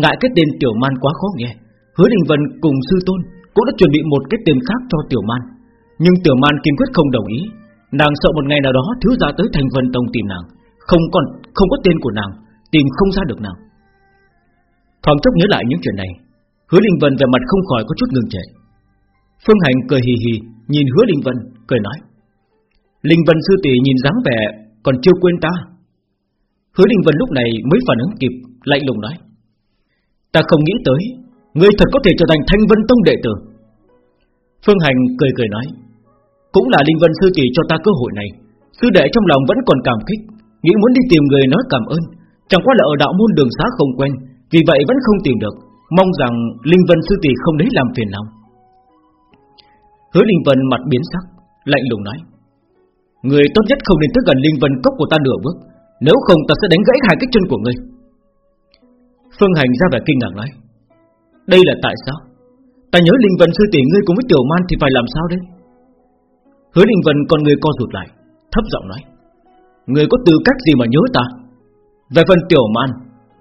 ngại cái tên Tiểu Man quá khó nghe, Hứa Đình Vân cùng sư tôn Cũng đã chuẩn bị một cái tên khác cho Tiểu Man. Nhưng Tiểu Man kiên quyết không đồng ý, Nàng sợ một ngày nào đó thiếu gia tới Thành Vân Tông tìm nàng, Không còn, không có tên của nàng, Tìm không ra được nàng. Thoáng chốc nhớ lại những chuyện này, Hứa Linh Vân về mặt không khỏi có chút ngừng trệ. Phương Hành cười hì hì Nhìn hứa Linh Vân, cười nói. Linh Vân sư tỷ nhìn dáng vẻ Còn chưa quên ta. Hứa Linh Vân lúc này mới phản ứng kịp, Lạnh lùng nói. Ta không nghĩ tới, Ngươi thật có thể trở thành thanh vân tông đệ tử. Phương Hành cười cười nói. Cũng là Linh Vân sư tỷ cho ta cơ hội này, Sư đệ trong lòng vẫn còn cảm kích, Nghĩ muốn đi tìm người nói cảm ơn. Chẳng qua là ở đạo môn đường xá không quen, Vì vậy vẫn không tìm được. Mong rằng Linh Vân sư tỷ không đấy làm phiền lòng. Hứa Linh Vân mặt biến sắc, Lạnh lùng nói. Người tốt nhất không nên tới gần Linh Vân cốc của ta nửa bước, Nếu không ta sẽ đánh gãy hai cái chân của ngươi. Phương Hành ra vẻ kinh ngạc nói. Đây là tại sao? Ta nhớ Linh Vân sư tỷ ngươi cùng với Tiểu Man thì phải làm sao đây? Hứa Linh Vân con người co rụt lại, Thấp giọng nói. Người có tư cách gì mà nhớ ta? Về phần Tiểu Man,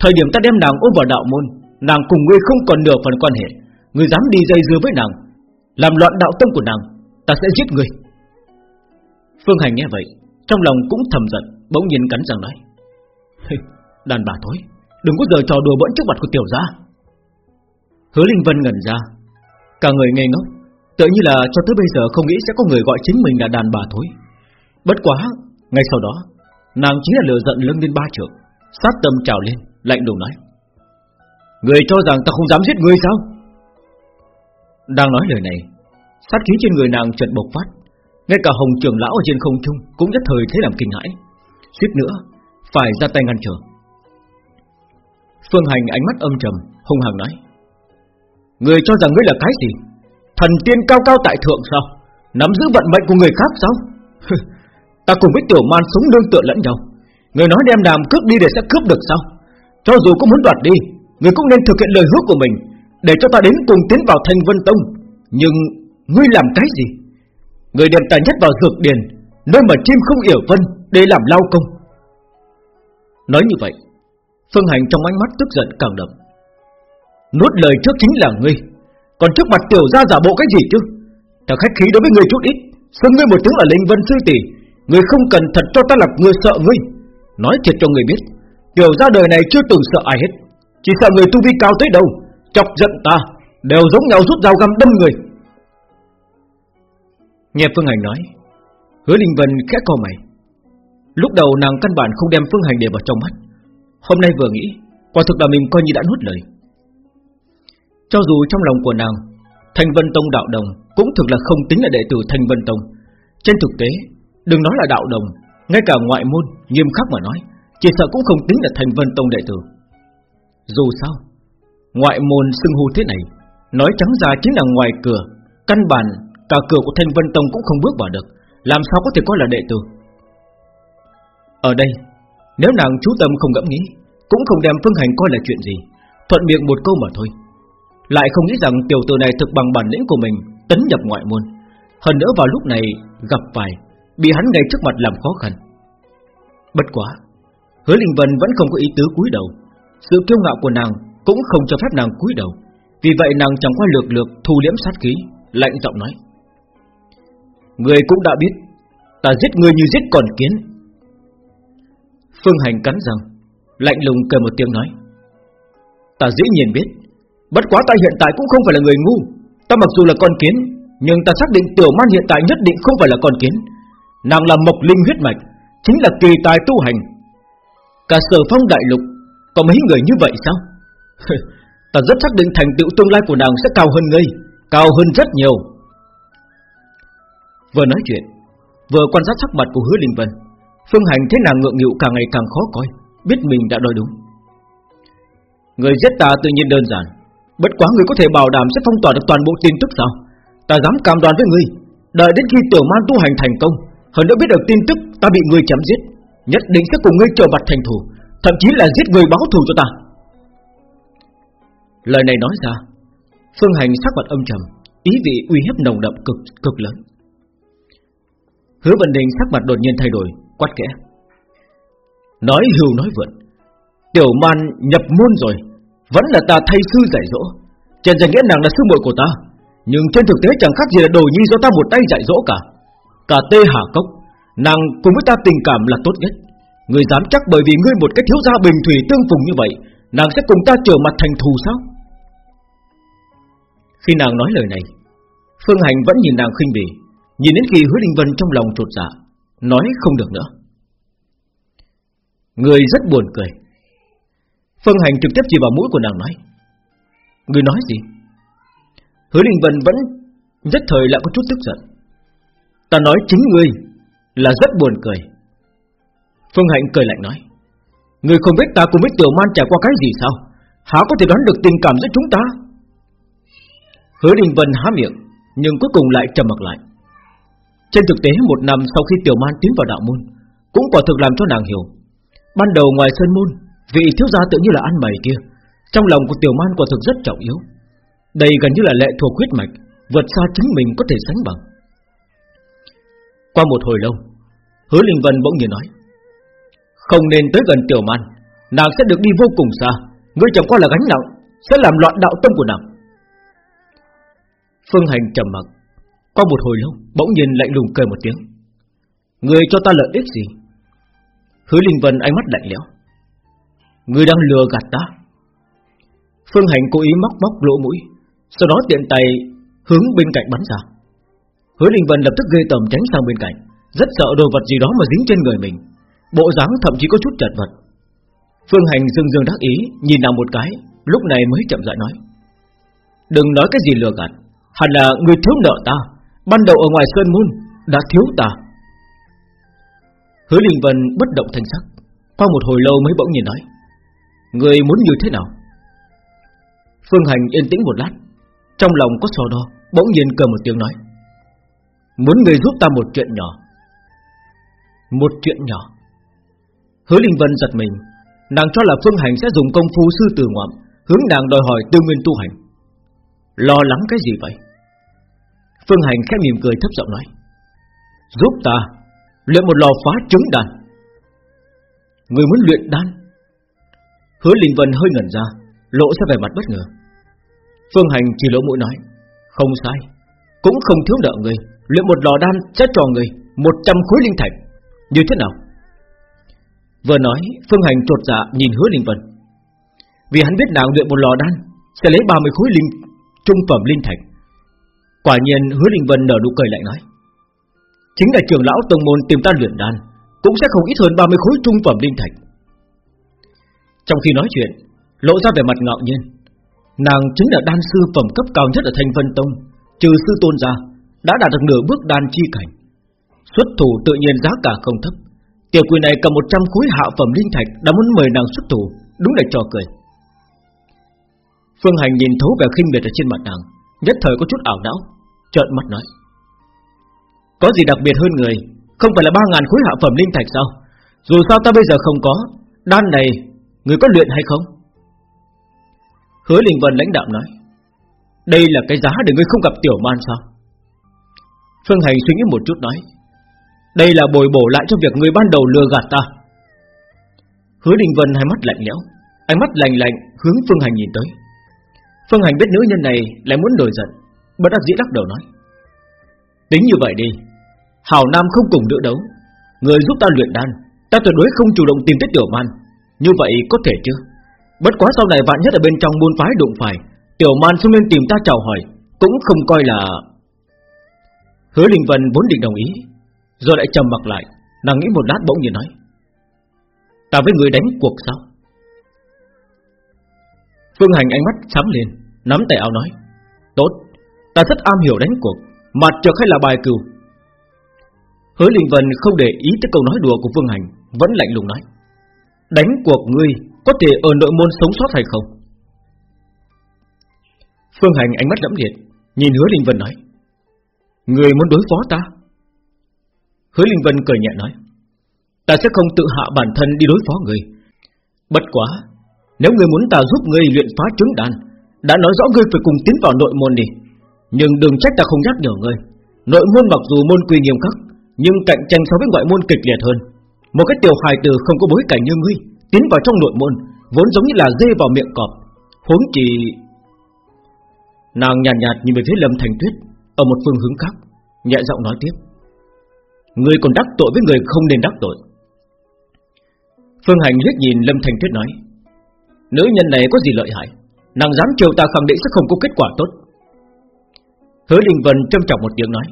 Thời điểm ta đem nàng ôm vào đạo môn, Nàng cùng ngươi không còn nửa phần quan hệ, Ngươi dám đi dây dưa với nàng làm loạn đạo tâm của nàng, Ta sẽ giết người. Phương Hành nghe vậy, Trong lòng cũng thầm giận, Bỗng nhiên cắn răng nói Đàn bà thối, Đừng có giờ trò đùa bỡn trước mặt của tiểu gia. Hứa Linh Vân ngẩn ra, Cả người ngây ngốc Tự như là cho tới bây giờ không nghĩ sẽ có người gọi chính mình là đàn bà thối. Bất quá, Ngay sau đó, Nàng chính là lửa giận lưng lên ba trượng, Sát tâm trào lên, Lạnh lùng nói, Người cho rằng ta không dám giết người sao? Đang nói lời này, Sát khí trên người nàng chợt bộc phát. Ngay cả hồng trưởng lão ở trên không trung Cũng nhất thời thấy làm kinh hãi. Suýt nữa, phải ra tay ngăn trở. Phương Hành ánh mắt âm trầm, Hung hăng nói, Người cho rằng ngươi là cái gì? Thần tiên cao cao tại thượng sao? Nắm giữ vận mệnh của người khác sao? <laughs> Ta cùng với tiểu man sống đương tựa lẫn nhau. Người nói đem đàm cướp đi để sẽ cướp được sao? Cho dù có muốn đoạt đi, Người cũng nên thực hiện lời hứa của mình để cho ta đến cùng tiến vào thanh vân tông. Nhưng ngươi làm cái gì? Người đem ta nhất vào dược điền, Nơi mà chim không yểu vân Để làm lao công. Nói như vậy, Phương Hành trong ánh mắt tức giận càng đậm. Nuốt lời trước chính là ngươi, Còn trước mặt tiểu gia giả bộ cái gì chứ? Ta khách khí đối với ngươi chút ít, Xưng ngươi một tiếng là linh vân sư tỷ, Ngươi không cần thật cho ta lập người sợ ngươi. Nói thiệt cho người biết, Tiểu gia đời này chưa từng sợ ai hết. Chỉ sợ người tu vi cao tới đâu Chọc giận ta, Đều giống nhau rút dao găm đâm người. Nghe Phương Hành nói, Hứa Linh Vân khẽ co mày. Lúc đầu nàng căn bản không đem Phương Hành để vào trong mắt. Hôm nay vừa nghĩ, Quả thực là mình coi như đã nuốt lời. Cho dù trong lòng của nàng, Thanh Vân Tông đạo đồng Cũng thực là không tính là đệ tử Thanh Vân Tông. Trên thực tế, Đừng nói là đạo đồng, Ngay cả ngoại môn, nghiêm khắc mà nói, Chỉ sợ cũng không tính là Thanh Vân Tông đệ tử. Dù sao Ngoại môn xưng hô thế này, Nói trắng ra chính là ngoài cửa, Căn bản Cả cửa của Thanh Vân Tông cũng không bước vào được, Làm sao có thể coi là đệ tử? Ở đây, Nếu nàng chú tâm không ngẫm nghĩ, Cũng không đem Phương Hành coi là chuyện gì, Thuận miệng một câu mà thôi. Lại không nghĩ rằng tiểu tử này thực bằng bản lĩnh của mình, Tấn nhập ngoại môn. Hơn nữa vào lúc này, gặp phải, Bị hắn ngay trước mặt làm khó khăn. Bất quá, Hứa Linh Vân vẫn không có ý tứ cúi đầu. Sự kiêu ngạo của nàng cũng không cho phép nàng cúi đầu. Vì vậy nàng chẳng qua lược lược thu liễm sát khí, Lạnh giọng nói. Người cũng đã biết, Ta giết người như giết con kiến. Phương Hành cắn răng, Lạnh lùng cười một tiếng nói. Ta dĩ nhiên biết, Bất quá ta hiện tại cũng không phải là người ngu. Ta mặc dù là con kiến, Nhưng ta xác định tiểu man hiện tại nhất định không phải là con kiến. Nàng là mộc linh huyết mạch, Chính là kỳ tài tu hành. Cả sở phong đại lục, Có mấy người như vậy sao? <laughs> Ta rất xác định thành tựu tương lai của nàng sẽ cao hơn ngươi, Cao hơn rất nhiều. Vừa nói chuyện, Vừa quan sát sắc mặt của hứa Linh Vân, Phương Hành thấy nàng ngượng nghịu càng ngày càng khó coi, Biết mình đã nói đúng. Người giết ta tự nhiên đơn giản, Bất quá người có thể bảo đảm sẽ phong tỏa được toàn bộ tin tức sao? Ta dám cam đoan với ngươi Đợi đến khi tiểu man tu hành thành công, Hơn nữa biết được tin tức ta bị người chém giết, Nhất định sẽ cùng ngươi trở mặt thành thù, Thậm chí là giết người báo thù cho ta. Lời này nói ra, Phương Hành sắc mặt âm trầm, Ý vị uy hiếp nồng đậm cực cực lớn. Hứa Vân Đình sắc mặt đột nhiên thay đổi, Quát kẽ Nói hưu nói vượn, Tiểu man nhập môn rồi, Vẫn là ta thay sư dạy dỗ. Trên danh nghĩa nàng là sư muội của ta, Nhưng trên thực tế chẳng khác gì là đồ nhi do ta một tay dạy dỗ cả. Cả tê hà cốc, Nàng cùng với ta tình cảm là tốt nhất. Người dám chắc bởi vì ngươi một cái thiếu gia bình thủy tương phùng như vậy, Nàng sẽ cùng ta trở mặt thành thù sao? Khi nàng nói lời này, Phương Hành vẫn nhìn nàng khinh bỉ, Nhìn đến khi hứa Linh Vân trong lòng trột dạ Nói không được nữa. Người rất buồn cười. Phương Hành trực tiếp chỉ vào mũi của nàng nói, Người nói gì? Hứa Linh Vân vẫn Nhất thời lại có chút tức giận. Ta nói chính ngươi Là rất buồn cười. Phương Hạnh cười lạnh nói Người không biết ta cùng với Tiểu Man trải qua cái gì sao? Há có thể đoán được tình cảm giữa chúng ta? Hứa Đình Vân há miệng, Nhưng cuối cùng lại trầm mặc lại. Trên thực tế, một năm sau khi Tiểu Man tiến vào đạo môn, Cũng quả thực làm cho nàng hiểu. Ban đầu ngoài sơn môn, Vị thiếu gia tự như là ăn mày kia, Trong lòng của Tiểu Man quả thực rất trọng yếu. Đây gần như là lệ thuộc huyết mạch, Vượt xa chính mình có thể sánh bằng. Qua một hồi lâu, Hứa Linh Vân bỗng nhiên nói, Không nên tới gần Tiểu Man, Nàng sẽ được đi vô cùng xa. Ngươi chẳng qua là gánh nặng, Sẽ làm loạn đạo tâm của nàng. Phương Hành trầm mặc. Qua một hồi lâu, Bỗng nhiên lạnh lùng cười một tiếng. "Người cho ta lợi ích gì? Hứa Linh Vân ánh mắt lạnh lẽo. Người đang lừa gạt ta. Phương Hành cố ý móc móc lỗ mũi, Sau đó tiện tay hướng bên cạnh bắn ra. Hứa Linh Vân lập tức gây tầm tránh sang bên cạnh, Rất sợ đồ vật gì đó mà dính trên người mình. Bộ dáng thậm chí có chút chật vật. Phương Hành dương dương đắc ý, Nhìn nàng một cái, Lúc này mới chậm rãi nói. Đừng nói cái gì lừa gạt. Hẳn là người thiếu nợ ta, Ban đầu ở ngoài Sơn Môn Đã thiếu ta. Hứa Linh Vân bất động thanh sắc, Qua một hồi lâu mới bỗng nhìn nói, Người muốn như thế nào? Phương Hành yên tĩnh một lát, Trong lòng có so đo, Bỗng nhiên cờ một tiếng nói, Muốn người giúp ta một chuyện nhỏ. Một chuyện nhỏ? Hứa Linh Vân giật mình, Nàng cho là Phương Hành sẽ dùng công phu sư tử ngoạm, Hướng nàng đòi hỏi tư nguyên tu hành. Lo lắng cái gì vậy? Phương Hành khẽ mỉm cười thấp giọng nói, Giúp ta Luyện một lò phá trứng đàn Người muốn luyện đan? Hứa Linh Vân hơi ngẩn ra, Lộ ra vẻ mặt bất ngờ. Phương Hành chỉ lỗ mũi nói, Không sai, Cũng không thiếu nợ người. Luyện một lò đan sẽ cho người 100 khối linh thạch. Như thế nào? Vừa nói, Phương Hành trột dạ nhìn hứa Linh Vân. Vì hắn biết nào luyện một lò đan Sẽ lấy 30 khối linh trung phẩm linh thạch. Quả nhiên, hứa Linh Vân nở nụ cười lại nói. Chính là trưởng lão tông môn tìm ta luyện đan, Cũng sẽ không ít hơn 30 khối trung phẩm linh thạch. Trong khi nói chuyện, Lộ ra vẻ mặt ngạo nhiên. Nàng chính là đan sư phẩm cấp cao nhất ở Thanh Vân Tông, Trừ sư tôn ra, Đã đạt được nửa bước đan chi cảnh. Xuất thủ tự nhiên giá cả không thấp. Tiểu quỷ này cầm 100 khối hạ phẩm linh thạch Đã muốn mời nàng xuất thủ, Đúng là trò cười. Phương Hành nhìn thấu vẻ khinh miệt ở trên mặt nàng. Nhất thời có chút ảo não, Trợn mắt nói. Có gì đặc biệt hơn người? Không phải là ba ngàn khối hạ phẩm linh thạch sao? Dù sao ta bây giờ không có. Đan này, Người có luyện hay không? Hứa Linh Vân lãnh đạo nói. Đây là cái giá để ngươi không gặp tiểu man sao? Phương Hành suy nghĩ một chút nói. Đây là bồi bổ lại cho việc người ban đầu lừa gạt ta. Hứa Đình Vân hai mắt lạnh lẽo, Ánh mắt lạnh lạnh hướng Phương Hành nhìn tới. Phương Hành biết nữ nhân này lại muốn nổi giận. Bất đắc dĩ lắc đầu nói, Tính như vậy đi Hảo Nam không cùng đỡ đấu. Người giúp ta luyện đan, Ta tuyệt đối không chủ động tìm tới tiểu man. Như vậy có thể chưa? Bất quá sau này vạn nhất ở bên trong môn phái đụng phải, Tiểu man không nên tìm ta chào hỏi, Cũng không coi là Hứa Linh Vân vốn định đồng ý, Rồi lại trầm mặc lại, Nàng nghĩ một lát bỗng nhiên nói, Ta với người đánh cuộc sao? Phương Hành ánh mắt sáng lên Nắm tay áo nói Tốt, ta rất am hiểu đánh cuộc Mặt trượt hay là bài cừu. Hứa Linh Vân không để ý tới câu nói đùa của Phương Hành Vẫn lạnh lùng nói Đánh cuộc ngươi có thể ở nội môn sống sót hay không? Phương Hành ánh mắt lẫm liệt Nhìn Hứa Linh Vân nói Người muốn đối phó ta? Hứa Linh Vân cười nhẹ nói Ta sẽ không tự hạ bản thân đi đối phó người Bất quá nếu người muốn ta giúp người luyện phá trứng đàn Đã nói rõ người phải cùng tiến vào nội môn đi. Nhưng đừng trách ta không nhắc nhở người Nội môn mặc dù môn quy nghiêm khắc Nhưng cạnh tranh so với ngoại môn kịch liệt hơn. Một cái tiểu hài tử không có bối cảnh như ngươi Tiến vào trong nội môn Vốn giống như là dê vào miệng cọp Huống chỉ Nàng nhàn nhạt, nhạt nhìn về phía Lâm Thành Tuyết Ở một phương hướng khác Nhẹ giọng nói tiếp. Người còn đắc tội với người không nên đắc tội. Phương Hành liếc nhìn Lâm Thành Tuyết nói Nữ nhân này có gì lợi hại? Nàng dám chiều ta khẳng định sẽ không có kết quả tốt. Hứa Linh Vân trâm trọng một tiếng nói.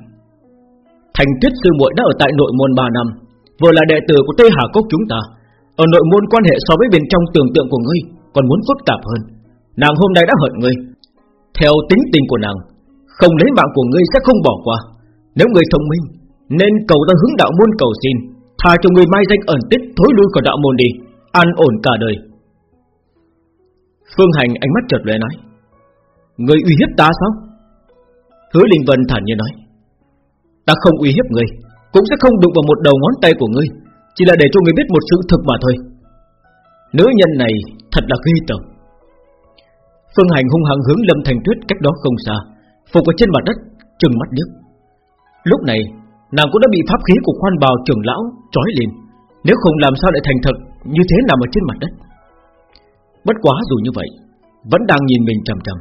Thành Tuyết sư muội đã ở tại nội môn 3 năm, Vừa là đệ tử của Tây Hà Cốc chúng ta. Ở nội môn quan hệ so với bên trong tưởng tượng của ngươi Còn muốn phức tạp hơn. Nàng hôm nay đã hận ngươi. Theo tính tình của nàng, Không lấy mạng của ngươi sẽ không bỏ qua. Nếu ngươi thông minh, Nên cầu ra hướng đạo môn cầu xin, Tha cho người mai danh ẩn tích thối lui khỏi đạo môn đi, An ổn cả đời. Phương Hành ánh mắt chợt lóe nói Người uy hiếp ta sao? Hứa Linh Vân thản nhiên nói, Ta không uy hiếp người Cũng sẽ không đụng vào một đầu ngón tay của ngươi, Chỉ là để cho người biết một sự thực mà thôi. Nữ nhân này thật là ghi tởm. Phương Hành hung hăng hướng Lâm Thành Tuyết cách đó không xa, Phục ở trên mặt đất, Trừng mắt điếc Lúc này, Nàng cũng đã bị pháp khí của khoan bào trưởng lão trói lên, Nếu không làm sao lại thành thật Như thế nằm ở trên mặt đất? Bất quá dù như vậy, Vẫn đang nhìn mình trầm trầm.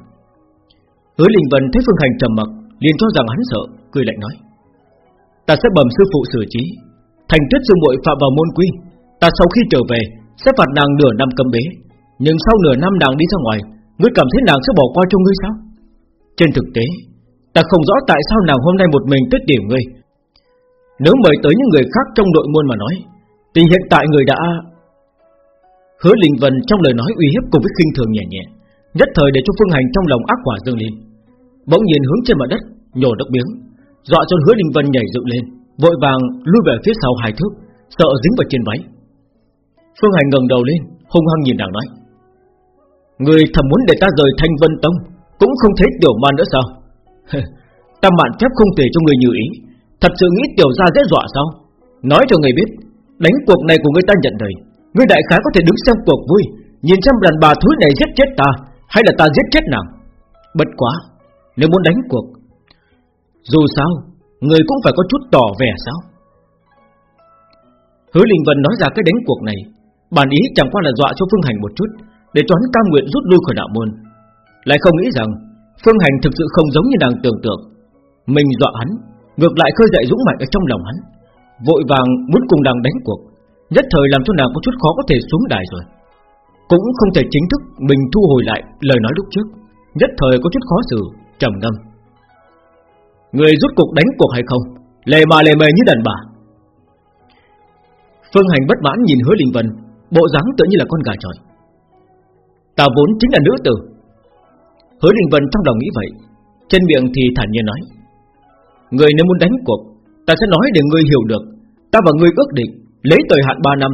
Hứa Linh Vân thấy Phương Hành trầm mặc, liền cho rằng hắn sợ, Cười lạnh nói, Ta sẽ bẩm sư phụ xử trí. Thành tuyết sư muội phạm vào môn quy, Ta sau khi trở về, Sẽ phạt nàng nửa năm cầm bế. Nhưng sau nửa năm nàng đi ra ngoài, Ngươi cảm thấy nàng sẽ bỏ qua cho ngươi sao? Trên thực tế, Ta không rõ tại sao nàng hôm nay một mình tuyết điểm ngươi. Nếu mời tới những người khác trong đội môn mà nói, Thì hiện tại người đã Hứa Linh Vân trong lời nói uy hiếp cùng với khinh thường nhẹ nhẹ, Nhất thời để cho Phương Hành trong lòng ác quả dâng lên. Bỗng nhiên hướng trên mặt đất, Nhổ đất biếng Dọa cho hứa Linh Vân nhảy dựng lên, Vội vàng lui về phía sau hai thước, Sợ dính vào trên váy. Phương Hành ngẩng đầu lên, hung hăng nhìn nàng nói, Người thầm muốn để ta rời thanh vân tông, Cũng không thấy tiểu man nữa sao? <laughs> Ta mạn phép không thể cho người như ý, Thật sự nghĩ tiểu gia dễ dọa sao? Nói cho người biết, Đánh cuộc này của người ta nhận đời Người đại khái có thể đứng xem cuộc vui, Nhìn xem đàn bà thúi này giết chết ta, Hay là ta giết chết nàng. Bất quá, Nếu muốn đánh cuộc, Dù sao, Người cũng phải có chút tỏ vẻ sao? Hứa Linh Vân nói ra cái đánh cuộc này, Bản ý chẳng qua là dọa cho Phương Hành một chút, Để toán ca nguyện rút lui khỏi đạo môn. Lại không nghĩ rằng, Phương Hành thực sự không giống như nàng tưởng tượng. Mình dọa hắn, Ngược lại khơi dậy dũng mạnh ở trong lòng hắn, Vội vàng muốn cùng nàng đánh cuộc. Nhất thời làm cho nàng có chút khó có thể xuống đài rồi. Cũng không thể chính thức Mình thu hồi lại lời nói lúc trước. Nhất thời có chút khó xử, trầm ngâm. Người rút cuộc đánh cuộc hay không? Lề mà lề mề như đàn bà. Phương Hành bất mãn nhìn hứa Linh Vân, Bộ dáng tựa như là con gà trọi. Ta vốn chính là nữ tử. Hứa Linh Vân trong lòng nghĩ vậy, Trên miệng thì thản nhiên nói. Người nếu muốn đánh cuộc, Ta sẽ nói để ngươi hiểu được. Ta và ngươi ước định Lấy thời hạn 3 năm.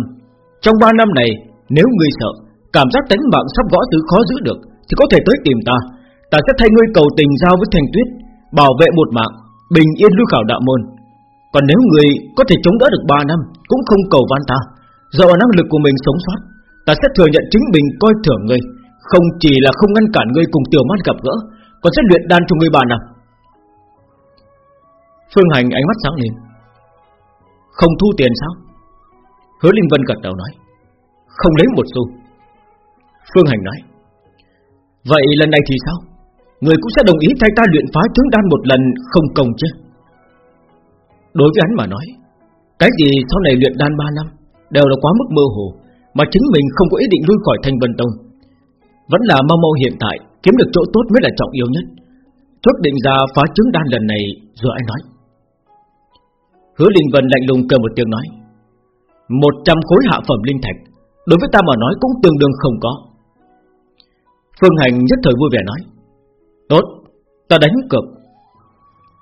Trong 3 năm này, Nếu ngươi sợ, Cảm giác tánh mạng sắp gõ thứ khó giữ được, Thì có thể tới tìm ta. Ta sẽ thay ngươi cầu tình giao với thành tuyết, Bảo vệ một mạng, Bình yên lưu khảo đạo môn. Còn nếu người có thể chống đỡ được 3 năm, Cũng không cầu van ta. Dựa vào năng lực của mình sống sót, Ta sẽ thừa nhận chính mình coi thường ngươi. Không chỉ là không ngăn cản ngươi cùng tiểu man gặp gỡ, Còn sẽ luyện đan cho ngươi 3 năm. Phương Hành ánh mắt sáng lên. Không thu tiền sao? Hứa Linh Vân gật đầu nói, Không lấy một xu. Phương Hành nói, Vậy lần này thì sao? Người cũng sẽ đồng ý thay ta luyện phá tướng đan một lần, không công chứ? Đối với hắn mà nói, Cái gì sau này luyện đan 3 năm Đều là quá mức mơ hồ, Mà chính mình không có ý định lui khỏi thanh Vân Tông. Vẫn là mau mau hiện tại, Kiếm được chỗ tốt mới là trọng yếu nhất. Chốt định ra phá trứng đan lần này, Rồi anh nói. Hứa Linh Vân lạnh lùng cười một tiếng nói một trăm khối hạ phẩm linh thạch Đối với ta mà nói cũng tương đương không có. Phương Hành nhất thời vui vẻ nói Tốt, ta đánh cược.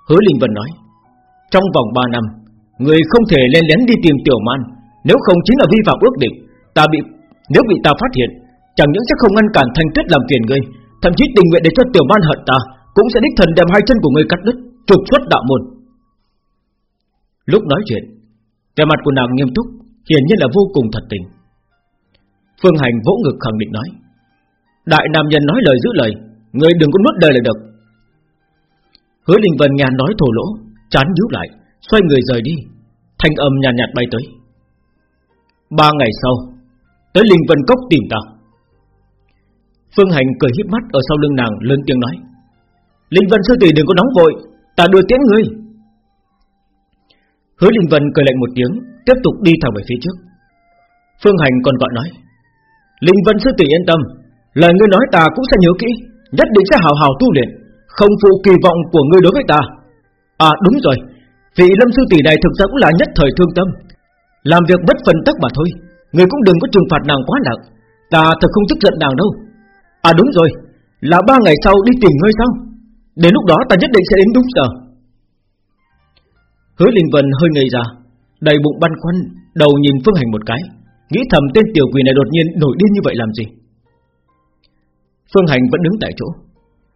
Hứa Linh Vân nói Trong vòng 3 năm Người không thể lên lén đi tìm tiểu man Nếu không chính là vi phạm ước định Ta bị Nếu bị ta phát hiện Chẳng những sẽ không ngăn cản thanh tuyết làm phiền ngươi Thậm chí tình nguyện để cho tiểu man hận ta Cũng sẽ đích thần đem hai chân của ngươi cắt đứt Trục xuất đạo môn. Lúc nói chuyện Về mặt của nàng nghiêm túc Hiển nhiên là vô cùng thật tình. Phương Hành vỗ ngực khẳng định nói Đại nam nhân nói lời giữ lời Người đừng có nuốt đời là được. Hứa Linh Vân nghe nói thổ lỗ Chán nhíu lại Xoay người rời đi Thanh âm nhàn nhạt, nhạt bay tới. Ba ngày sau Tới Linh Vân Cốc tìm ta Phương Hành cười híp mắt Ở sau lưng nàng lớn tiếng nói Linh Vân sư tỷ đừng có nóng vội Ta đưa tiễn ngươi. Hứa Linh Vân cười lạnh một tiếng Tiếp tục đi thẳng về phía trước. Phương Hành còn gọi nói, Linh Vân sư tỷ yên tâm, Lời ngươi nói ta cũng sẽ nhớ kỹ, Nhất định sẽ hào hào tu luyện, Không phụ kỳ vọng của ngươi đối với ta. À đúng rồi, Vị lâm sư tỷ này thực ra cũng là nhất thời thương tâm, Làm việc bất phân tắc mà thôi, Ngươi cũng đừng có trừng phạt nàng quá nặng, Ta thật không tức giận nàng đâu. À đúng rồi, Là ba ngày sau đi tìm ngươi sao? Đến lúc đó ta nhất định sẽ đến đúng giờ. Hứa Linh Vân hơi ngây ra Đầy bụng băn khoăn, Đầu nhìn Phương Hành một cái, Nghĩ thầm tên tiểu quỷ này đột nhiên nổi điên như vậy làm gì Phương Hành vẫn đứng tại chỗ,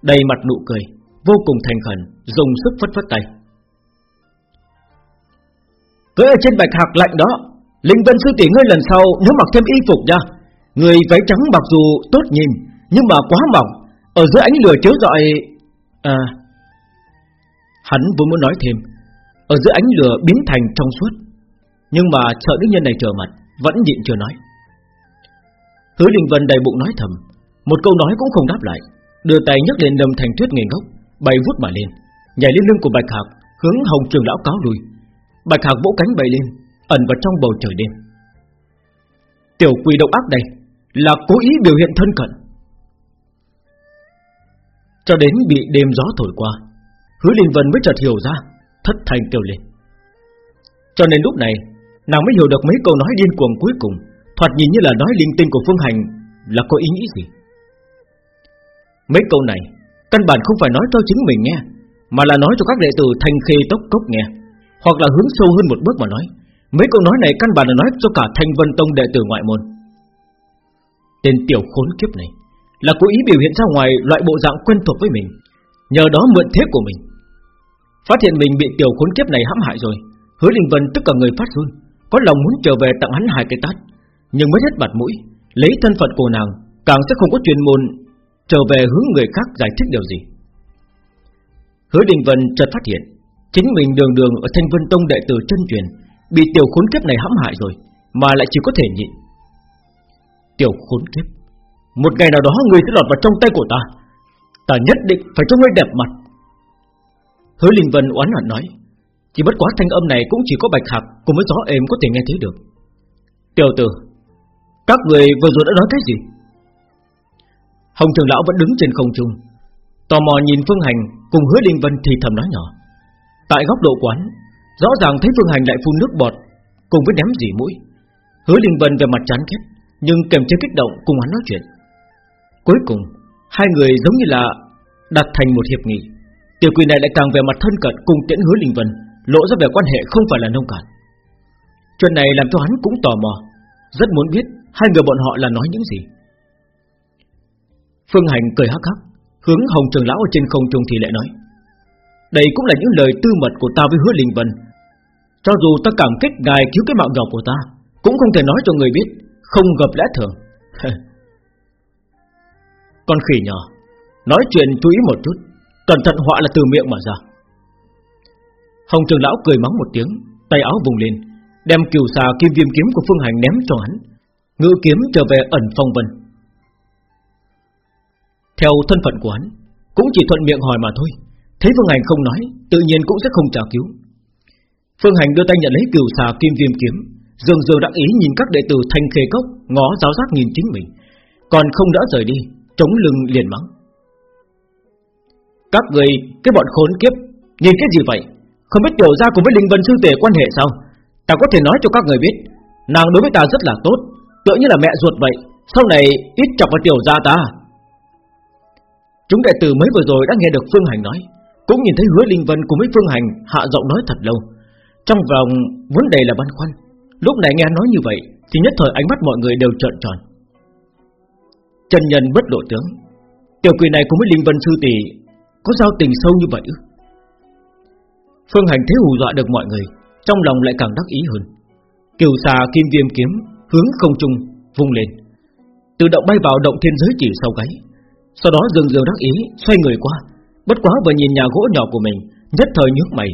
Đầy mặt nụ cười, Vô cùng thành khẩn, Dùng sức phất phất tay Cỡ ở trên bạch hạc lạnh đó, Linh Vân sư tỷ ngươi lần sau Nếu mặc thêm y phục nha. Người váy trắng mặc dù tốt nhìn, Nhưng mà quá mỏng, Ở dưới ánh lửa chiếu rọi À Hắn vốn muốn nói thêm, Ở dưới ánh lửa biến thành trong suốt nhưng mà sợ đức nhân này trở mặt, Vẫn nhịn chưa nói. Hứa Linh Vân đầy bụng nói thầm, một câu nói cũng không đáp lại, Đưa tay nhấc lên đầm thành tuyết nghề ngốc, Bay vút mà lên, Nhảy lên lưng của Bạch Hạc, Hướng Hồng Trường Lão cáo lui. Bạch Hạc vỗ cánh bay lên, Ẩn vào trong bầu trời đêm. Tiểu quỷ độc ác đây Là cố ý biểu hiện thân cận. Cho đến bị đêm gió thổi qua, Hứa Linh Vân mới chợt hiểu ra, Thất thành kêu lên. Cho nên lúc này Nàng mới hiểu được mấy câu nói điên cuồng cuối cùng. Thoạt nhìn như là nói linh tinh của Phương Hành Là có ý nghĩ gì? Mấy câu này, Căn bản không phải nói cho chính mình nghe, Mà là nói cho các đệ tử thanh khê tốc cốc nghe, Hoặc là hướng sâu hơn một bước mà nói. Mấy câu nói này căn bản là nói cho cả thanh vân tông đệ tử ngoại môn. Tên tiểu khốn kiếp này Là cố ý biểu hiện ra ngoài loại bộ dạng quen thuộc với mình, Nhờ đó mượn thế của mình. Phát hiện mình bị tiểu khốn kiếp này hãm hại rồi, Hứa Linh Vân tức cả người phát run. Có lòng muốn trở về tặng hắn hai cái tát Nhưng mới hết mặt mũi Lấy thân phận của nàng Càng sẽ không có chuyên môn trở về hướng người khác giải thích điều gì. Hứa Đình Vân chợt phát hiện, chính mình đường đường ở Thanh Vân Tông đệ tử chân truyền, bị tiểu khốn kiếp này hãm hại rồi, mà lại chỉ có thể nhịn. Tiểu khốn kiếp, một ngày nào đó người sẽ lọt vào trong tay của ta, ta nhất định phải cho ngươi đẹp mặt. Hứa Linh Vân oán hận nói, chỉ bất quá thanh âm này cũng chỉ có Bạch Hạc cùng với gió êm có thể nghe thấy được. Tiểu tử, các người vừa rồi đã nói cái gì? Hồng Trường Lão vẫn đứng trên không trung Tò mò nhìn Phương Hành Cùng hứa Linh Vân thì thầm nói nhỏ. Tại góc độ quán Rõ ràng thấy Phương Hành lại phun nước bọt Cùng với ném dỉ mũi. Hứa Linh Vân về mặt chán ghét Nhưng kèm chế kích động cùng hắn nói chuyện. Cuối cùng Hai người giống như là đặt thành một hiệp nghị. Tiểu quỷ này lại càng về mặt thân cận Cùng tiễn hứa Linh Vân. Lộ ra vẻ quan hệ không phải là nông cạn. Chuyện này làm cho hắn cũng tò mò, Rất muốn biết hai người bọn họ là nói những gì. Phương Hành cười hắc hắc, Hướng Hồng Trường Lão ở trên không trung thì lại nói, Đây cũng là những lời tư mật của ta với hứa Linh Vân. Cho dù ta cảm kích ngài cứu cái mạng nhỏ của ta, Cũng không thể nói cho người biết, Không gặp lẽ thường. <laughs> Con khỉ nhỏ, Nói chuyện chú ý một chút, Cẩn thận họa là từ miệng mà ra. Hồng trường lão cười mắng một tiếng, Tay áo vùng lên, Đem kiều xà kim viêm kiếm của Phương Hành ném cho hắn. Ngự kiếm trở về ẩn phong vân. Theo thân phận của hắn, Cũng chỉ thuận miệng hỏi mà thôi, Thấy Phương Hành không nói, Tự nhiên cũng sẽ không trả cứu. Phương Hành đưa tay nhận lấy kiều xà kim viêm kiếm, dường dường đắc ý nhìn các đệ tử thanh khê cốc, Ngó giáo giác nhìn chính mình, Còn không đỡ rời đi, Chống lưng liền mắng. Các người, cái bọn khốn kiếp, Nhìn cái gì vậy? Không biết tiểu gia cùng với Linh Vân Sư tỷ quan hệ sao? Ta có thể nói cho các người biết, Nàng đối với ta rất là tốt, Tựa như là mẹ ruột vậy, Sau này ít chọc vào tiểu gia ta. Chúng đệ tử mới vừa rồi đã nghe được Phương Hành nói, Cũng nhìn thấy hứa Linh Vân cùng với Phương Hành Hạ giọng nói thật lâu. Trong vòng vấn đề là băn khoăn, Lúc này nghe nói như vậy Thì nhất thời ánh mắt mọi người đều trợn tròn. Trần nhân bất lộ tướng, Tiểu quỷ này cùng với Linh Vân Sư Tỷ Có giao tình sâu như vậy ư? Phương Hành thế hù dọa được mọi người, Trong lòng lại càng đắc ý hơn. Kiều xà kim viêm kiếm, Hướng không trung, vung lên. Tự động bay vào động thiên giới chỉ sau gáy. Sau đó dừng dừng đắc ý, Xoay người qua. Bất quá vừa nhìn nhà gỗ nhỏ của mình, Nhất thời nhướng mày.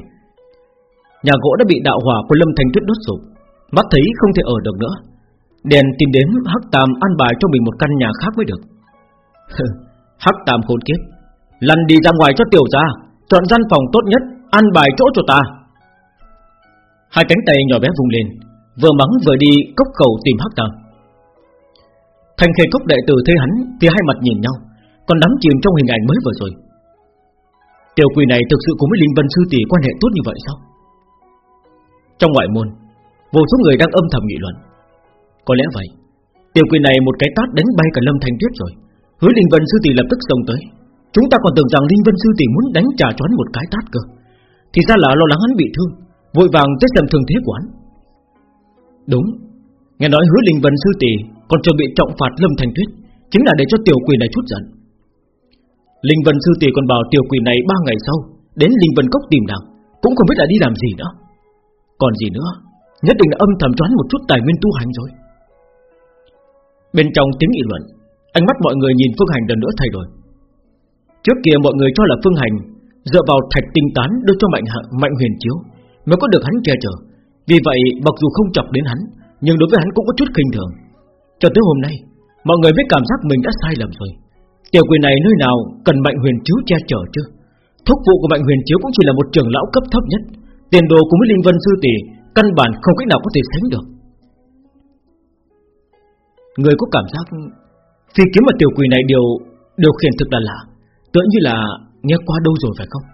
Nhà gỗ đã bị đạo hỏa của Lâm Thành Tuyết đốt sụp, Mắt thấy không thể ở được nữa. Đèn tìm đến Hắc Tam an bài cho mình một căn nhà khác mới được. <laughs> Hắc Tam khốn kiếp, Lăn đi ra ngoài cho tiểu ra Chọn gian phòng tốt nhất. Ăn bài chỗ cho ta. Hai cánh tay nhỏ bé vùng lên, Vừa mắng vừa đi cốc khẩu tìm Hắc tàng. Thành khê cốc đệ tử thấy hắn, Thì hai mặt nhìn nhau, Còn đắm chìm trong hình ảnh mới vừa rồi. Tiểu quỷ này thực sự cũng với Linh Vân Sư Tỷ quan hệ tốt như vậy sao? Trong ngoại môn, Vô số người đang âm thầm nghị luận. Có lẽ vậy, Tiểu quỷ này một cái tát đánh bay cả Lâm thành Tuyết rồi, Hứa Linh Vân Sư Tỷ lập tức xông tới. Chúng ta còn tưởng rằng Linh Vân Sư Tỷ muốn đánh trả choán một cái tát cơ. Thì ra là lo lắng hắn bị thương, Vội vàng tới xem thương thế của hắn. Đúng, Nghe nói hứa Linh Vân Sư Tỷ Còn chuẩn bị trọng phạt Lâm Thanh Tuyết, Chính là để cho tiểu quỷ này chút giận. Linh Vân Sư Tỷ còn bảo tiểu quỷ này ba ngày sau Đến Linh Vân Cốc tìm nàng, Cũng không biết là đi làm gì nữa. Còn gì nữa, Nhất định là âm thầm choán một chút tài nguyên tu hành rồi. Bên trong tiếng nghị luận, Ánh mắt mọi người nhìn Phương Hành lần nữa thay đổi. Trước kia mọi người cho là Phương Hành Dựa vào thạch tinh tán đưa cho mạnh mạnh huyền chiếu, Mới có được hắn che chở. Vì vậy, mặc dù không chọc đến hắn, Nhưng đối với hắn cũng có chút khinh thường. Cho tới hôm nay, Mọi người mới cảm giác mình đã sai lầm rồi. Tiểu quỷ này nơi nào cần mạnh huyền chiếu che chở chứ? Thúc vụ của mạnh huyền chiếu cũng chỉ là một trưởng lão cấp thấp nhất. Tiền đồ cùng với Linh Vân Sư Tỷ Căn bản không cách nào có thể sánh được. Người có cảm giác Phi kiếm mà tiểu quỷ này điều Điều khiển thực là lạ, Tựa như là nghe qua đâu rồi phải không?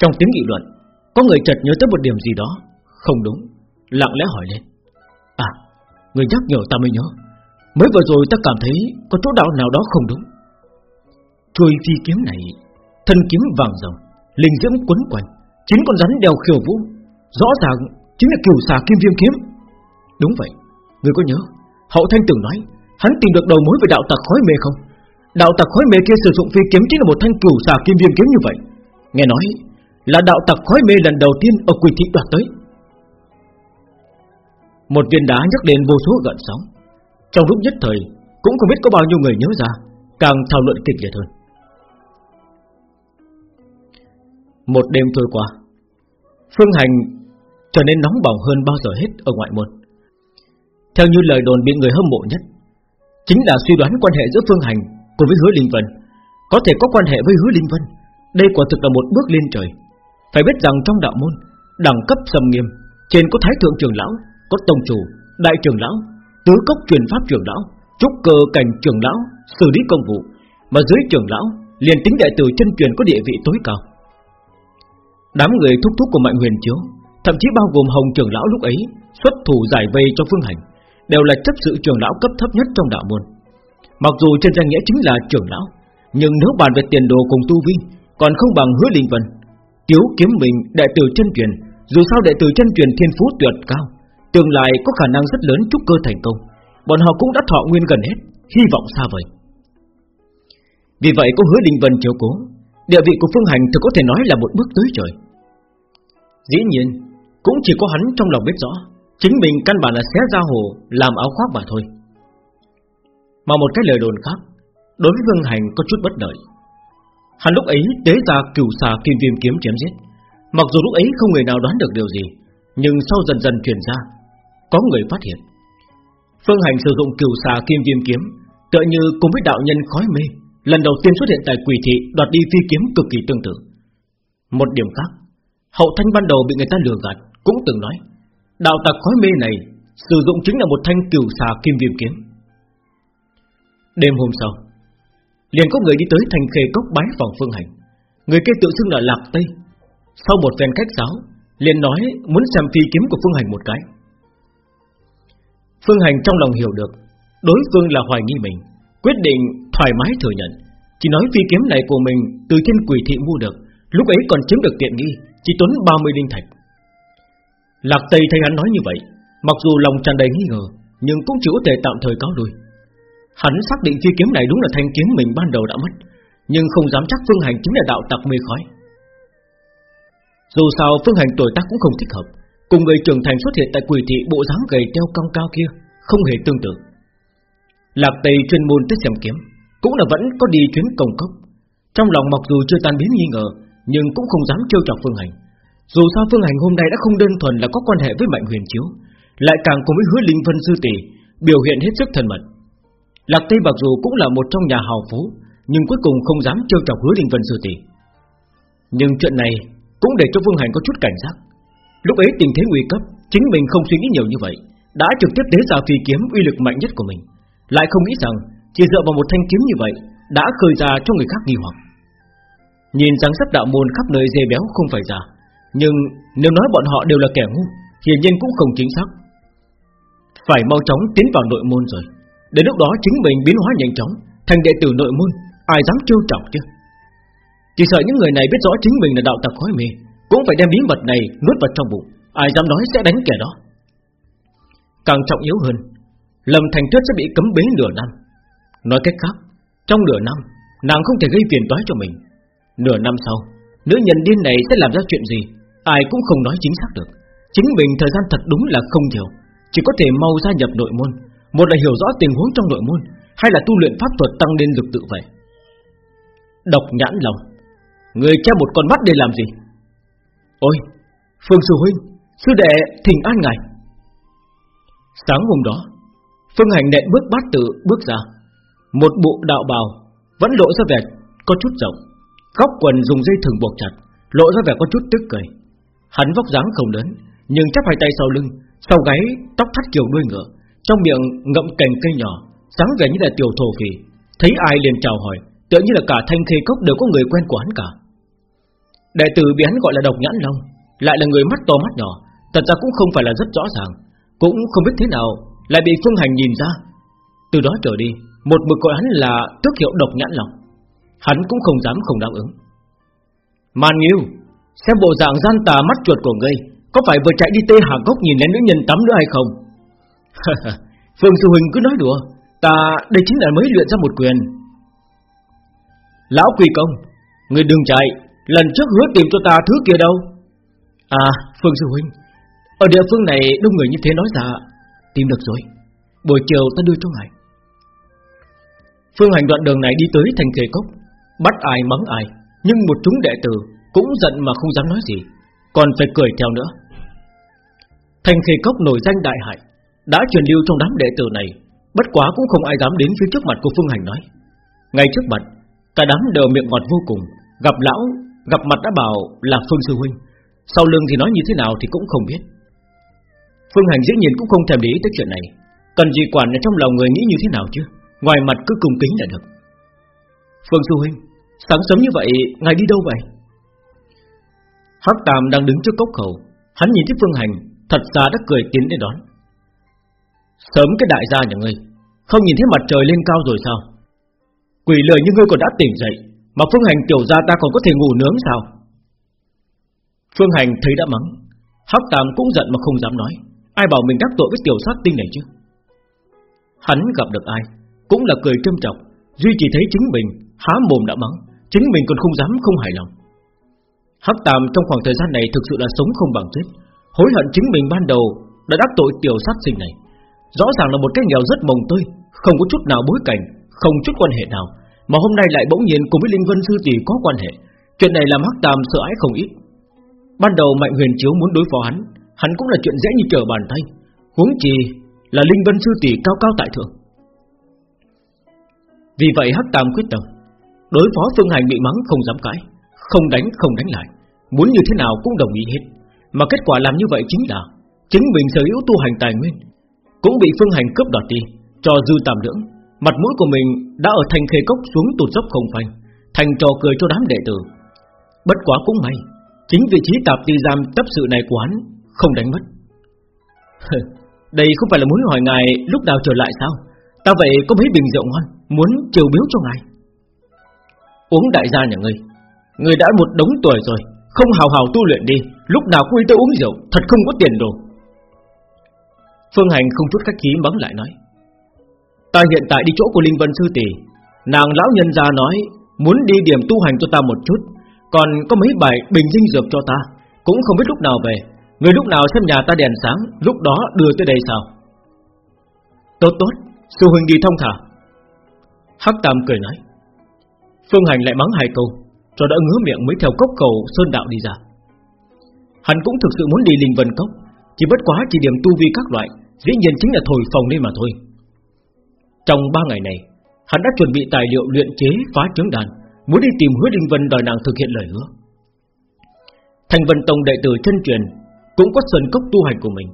Trong tiếng nghị luận, Có người chợt nhớ tới một điểm gì đó. Không đúng, Lặng lẽ hỏi lên. À Người nhắc nhở ta mới nhớ. Mới vừa rồi ta cảm thấy Có chỗ đạo nào đó không đúng. Trôi phi kiếm này, Thân kiếm vàng rồng, Linh diễm quấn quanh Chính con rắn đeo khiêu vũ, Rõ ràng chính là cửu xà kim viêm kiếm. Đúng vậy, Người có nhớ, Hậu Thanh từng nói, Hắn tìm được đầu mối về đạo tặc khói mê không? Đạo tặc khói mê kia sử dụng phi kiếm Chính là một thanh cửu xà kim viêm kiếm như vậy. Nghe nói là đạo tặc khói mê lần đầu tiên Ở quỷ thị đoạt tới. Một viên đá nhắc đến vô số gợn sóng. Trong lúc nhất thời Cũng không biết có bao nhiêu người nhớ ra Càng thảo luận kịch liệt hơn. Một đêm trôi qua Phương Hành trở nên nóng bỏng hơn bao giờ hết ở ngoại môn. Theo như lời đồn bị người hâm mộ nhất, chính là suy đoán quan hệ giữa Phương Hành cùng với Hứa Linh Vân có thể có quan hệ với Hứa Linh Vân. Đây quả thực là một bước lên trời. Phải biết rằng trong đạo môn, đẳng cấp sầm nghiêm, trên có Thái thượng trưởng lão, có tông chủ, đại trưởng lão, tứ cốc truyền pháp trưởng lão, trúc cơ cảnh trưởng lão, xử lý công vụ, mà dưới trưởng lão liền tính đại tử chân truyền có địa vị tối cao. Đám người thúc thúc của Mạnh Huyền Chiếu Thậm chí bao gồm Hồng trưởng lão lúc ấy Xuất thủ giải vây cho Phương Hành Đều là chấp sự trưởng lão cấp thấp nhất trong đạo môn Mặc dù trên danh nghĩa chính là trưởng lão, Nhưng nếu bàn về tiền đồ cùng tu vi, Còn không bằng hứa linh vân. Tiếu kiếm mình, đệ tử chân truyền, Dù sao đệ tử chân truyền thiên phú tuyệt cao, Tương lai có khả năng rất lớn trúc cơ thành công. Bọn họ cũng đã thọ nguyên gần hết, Hy vọng xa vời. Vì vậy có hứa linh vân chiếu cố, Địa vị của Phương Hành thực có thể nói là một bước tới trời. Dĩ nhiên, Cũng chỉ có hắn trong lòng biết rõ, Chính mình căn bản là xé ra hồ, Làm áo khoác mà thôi. Mà một cái lời đồn khác, Đối với Vương Hành có chút bất đợi Hắn lúc ấy tế ra cửu xà kim viêm kiếm chém giết. Mặc dù lúc ấy không người nào đoán được điều gì, Nhưng sau dần dần truyền ra, Có người phát hiện. Phương Hành sử dụng cửu xà kim viêm kiếm, Tựa như cùng với đạo nhân khói mê, Lần đầu tiên xuất hiện tại quỷ thị Đoạt đi phi kiếm cực kỳ tương tự. Một điểm khác, Hậu thanh ban đầu bị người ta lừa gạt Cũng từng nói, Đạo tặc khói mê này Sử dụng chính là một thanh cửu xà kim viêm kiếm. Đêm hôm sau, liền có người đi tới thành khê cốc bái phòng Phương Hành. Người kia tự xưng là Lạc Tây. Sau một phen cách giáo liền nói muốn xem phi kiếm của Phương Hành một cái. Phương Hành trong lòng hiểu được, Đối phương là hoài nghi mình, Quyết định thoải mái thừa nhận. Chỉ nói phi kiếm này của mình Từ thiên quỷ thị mua được, Lúc ấy còn chiếm được tiện nghi, Chỉ tốn 30 linh thạch. Lạc Tây thấy hắn nói như vậy, Mặc dù lòng tràn đầy nghi ngờ, Nhưng cũng chỉ có thể tạm thời cáo đuôi Hắn xác định chi kiếm này đúng là thanh kiếm mình ban đầu đã mất, Nhưng không dám chắc Phương Hành chính là đạo tặc mê khói. Dù sao, Phương Hành tuổi tác cũng không thích hợp, Cùng người trưởng thành xuất hiện tại quỷ thị bộ dáng gầy teo cong cao kia Không hề tương tự. Lạc Tây chuyên môn tới xem kiếm, Cũng là vẫn có đi chuyến công cốc. Trong lòng mặc dù chưa tan biến nghi ngờ, Nhưng cũng không dám trêu chọc Phương Hành. Dù sao Phương Hành hôm nay đã không đơn thuần là có quan hệ với Mạnh Huyền Chiếu, Lại càng cùng với hứa Linh Vân Sư Tỷ Biểu hiện hết sức thân mật. Lạc Tây mặc dù cũng là một trong nhà hào phú, Nhưng cuối cùng không dám trêu chọc hứa Linh Vân Sư Tỷ. Nhưng chuyện này Cũng để cho Vương Hành có chút cảnh giác. Lúc ấy tình thế nguy cấp, Chính mình không suy nghĩ nhiều như vậy, Đã trực tiếp tế ra phi kiếm uy lực mạnh nhất của mình. Lại không nghĩ rằng Chỉ dựa vào một thanh kiếm như vậy Đã khơi ra cho người khác nghi hoặc. Nhìn rằng sắp đạo môn khắp nơi dê béo không phải giả Nhưng nếu nói bọn họ đều là kẻ ngu, Hiển nhiên cũng không chính xác. Phải mau chóng tiến vào nội môn rồi. Đến lúc đó chính mình biến hóa nhanh chóng, Thành đệ tử nội môn, Ai dám trêu chọc chứ? Chỉ sợ những người này biết rõ chính mình là đạo tặc khói mê, Cũng phải đem bí mật này nuốt vào trong bụng, Ai dám nói sẽ đánh kẻ đó. Càng trọng yếu hơn, Lâm Thành Tuyết sẽ bị cấm bế nửa năm. Nói cách khác, Trong nửa năm, Nàng không thể gây phiền toái cho mình. Nửa năm sau, Nữ nhân điên này sẽ làm ra chuyện gì, Ai cũng không nói chính xác được. Chính mình thời gian thật đúng là không nhiều, Chỉ có thể mau gia nhập nội môn một là hiểu rõ tình huống trong nội môn Hay là tu luyện pháp thuật tăng lên lực tự vậy. Độc nhãn lòng, Người che một con mắt để làm gì? Ôi, Phương Sư Huynh, Sư đệ thỉnh an ngài. Sáng hôm đó, Phương Hành nện bước bát tự bước ra. Một bộ đạo bào Vẫn lộ ra vẻ có chút rộng, Góc quần dùng dây thừng buộc chặt, Lộ ra vẻ có chút tức cười. Hắn vóc dáng không lớn, Nhưng chắp hai tay sau lưng, Sau gáy tóc thắt kiểu đuôi ngựa trong miệng ngậm cành cây nhỏ, dáng vẻ như là tiểu thổ phỉ. Thấy ai liền chào hỏi, Tựa như là cả thanh khê cốc đều có người quen của hắn cả. Đệ tử bị hắn gọi là độc nhãn long, Lại là người mắt to mắt nhỏ, Thật ra cũng không phải là rất rõ ràng, Cũng không biết thế nào Lại bị Phương Hành nhìn ra. Từ đó trở đi, Một mực gọi hắn là tước hiệu độc nhãn long. Hắn cũng không dám không đáp ứng. Man Nghiêu, Xem bộ dạng gian tà mắt chuột của ngươi, Có phải vừa chạy đi tê hà gốc nhìn lên nữ nhân tắm nữa hay không? <laughs> Phương Sư Huỳnh cứ nói đùa, Ta, đây chính là mới luyện ra một quyền. Lão Quỳ Công, người đừng chạy, Lần trước hứa tìm cho ta thứ kia đâu. À Phương Sư Huynh, Ở địa phương này đông người như thế nói ra, Tìm được rồi, Buổi chiều ta đưa cho ngài. Phương hành đoạn đường này đi tới thành kề cốc, Bắt ai mắng ai, Nhưng một chúng đệ tử Cũng giận mà không dám nói gì, Còn phải cười theo nữa. Thành khề cốc nổi danh đại hải đã truyền lưu trong đám đệ tử này, Bất quá cũng không ai dám đến phía trước mặt của Phương Hành nói. Ngay trước mặt, Cả đám đều miệng ngọt vô cùng, Gặp lão, Gặp mặt đã bảo là Phương Sư Huynh. Sau lưng thì nói như thế nào thì cũng không biết. Phương Hành dĩ nhiên cũng không thèm để ý tới chuyện này. Cần gì quản ở trong lòng người nghĩ như thế nào chứ? Ngoài mặt cứ cung kính là được. Phương Sư Huynh, Sáng sớm như vậy, ngài đi đâu vậy? Hắc Tam đang đứng trước cốc khẩu. Hắn nhìn thấy Phương Hành, Thật ra đã cười tiến đến đón. Sớm cái đại gia nhà ngươi. Không nhìn thấy mặt trời lên cao rồi sao? Quỷ lời như ngươi còn đã tỉnh dậy Mà Phương Hành tiểu gia ta còn có thể ngủ nướng sao? Phương Hành thấy đã mắng Hắc Tam cũng giận mà không dám nói. Ai bảo mình đắc tội với tiểu sát tinh này chứ? Hắn gặp được ai Cũng là cười trâm trọng Duy chỉ thấy chính mình Há mồm đã mắng Chính mình còn không dám không hài lòng. Hắc Tam trong khoảng thời gian này thực sự là sống không bằng chết, hối hận chính mình ban đầu đã đắc tội tiểu sát sinh này. Rõ ràng là một cái nghèo rất mồng tươi, không có chút nào bối cảnh, không chút quan hệ nào, mà hôm nay lại bỗng nhiên cùng với Linh Vân sư tỷ có quan hệ. Chuyện này làm Hắc Tam sợ ái không ít. Ban đầu Mạnh Huyền Chiếu muốn đối phó hắn, hắn cũng là chuyện dễ như trở bàn tay. Huống chi là Linh Vân sư tỷ cao cao tại thượng. Vì vậy Hắc Tam quyết tâm đối phó Phương Hành bị mắng không dám cãi, không đánh không đánh lại, muốn như thế nào cũng đồng ý hết. Mà kết quả làm như vậy chính là chính mình sở hữu tu hành tài nguyên cũng bị Phương Hành cướp đoạt đi, cho dư tạm lưỡng. Mặt mũi của mình đã ở thành khê cốc xuống tụt dốc không phanh, thành trò cười cho đám đệ tử. Bất quá cũng may, chính vị trí tạp ti giam chấp sự này của hắn không đánh mất. Đây không phải là muốn hỏi ngài lúc nào trở lại sao? Ta vậy có mấy bình rượu ngon, muốn chiều biếu cho ngài. Uống đại gia nhà ngươi, ngươi đã một đống tuổi rồi, không hào hào tu luyện đi, lúc nào cũng đi tới uống rượu, thật không có tiền đồ. Phương Hành không chút khách khí mắng lại nói, Ta hiện tại đi chỗ của Linh Vân Sư Tỷ, Nàng lão nhân gia nói Muốn đi điểm tu hành cho ta một chút, Còn có mấy bài bình dinh dược cho ta, Cũng không biết lúc nào về. Người lúc nào xem nhà ta đèn sáng, Lúc đó đưa tới đây sao? Tốt tốt, Sư huynh đi thông thả. Hắc Tam cười nói. Phương Hành lại mắng hai câu, Cho đã ngứa miệng mới theo cốc cầu Sơn Đạo đi ra. Hắn cũng thực sự muốn đi Linh Vân Cốc, Chỉ bất quá chỉ điểm tu vi các loại Dĩ nhiên chính là thổi phồng lên mà thôi. Trong ba ngày này, Hắn đã chuẩn bị tài liệu luyện chế phá trứng đàn, Muốn đi tìm hứa Linh Vân đòi nàng thực hiện lời hứa. Thành Vân Tông đệ tử chân truyền Cũng có sơn cốc tu hành của mình.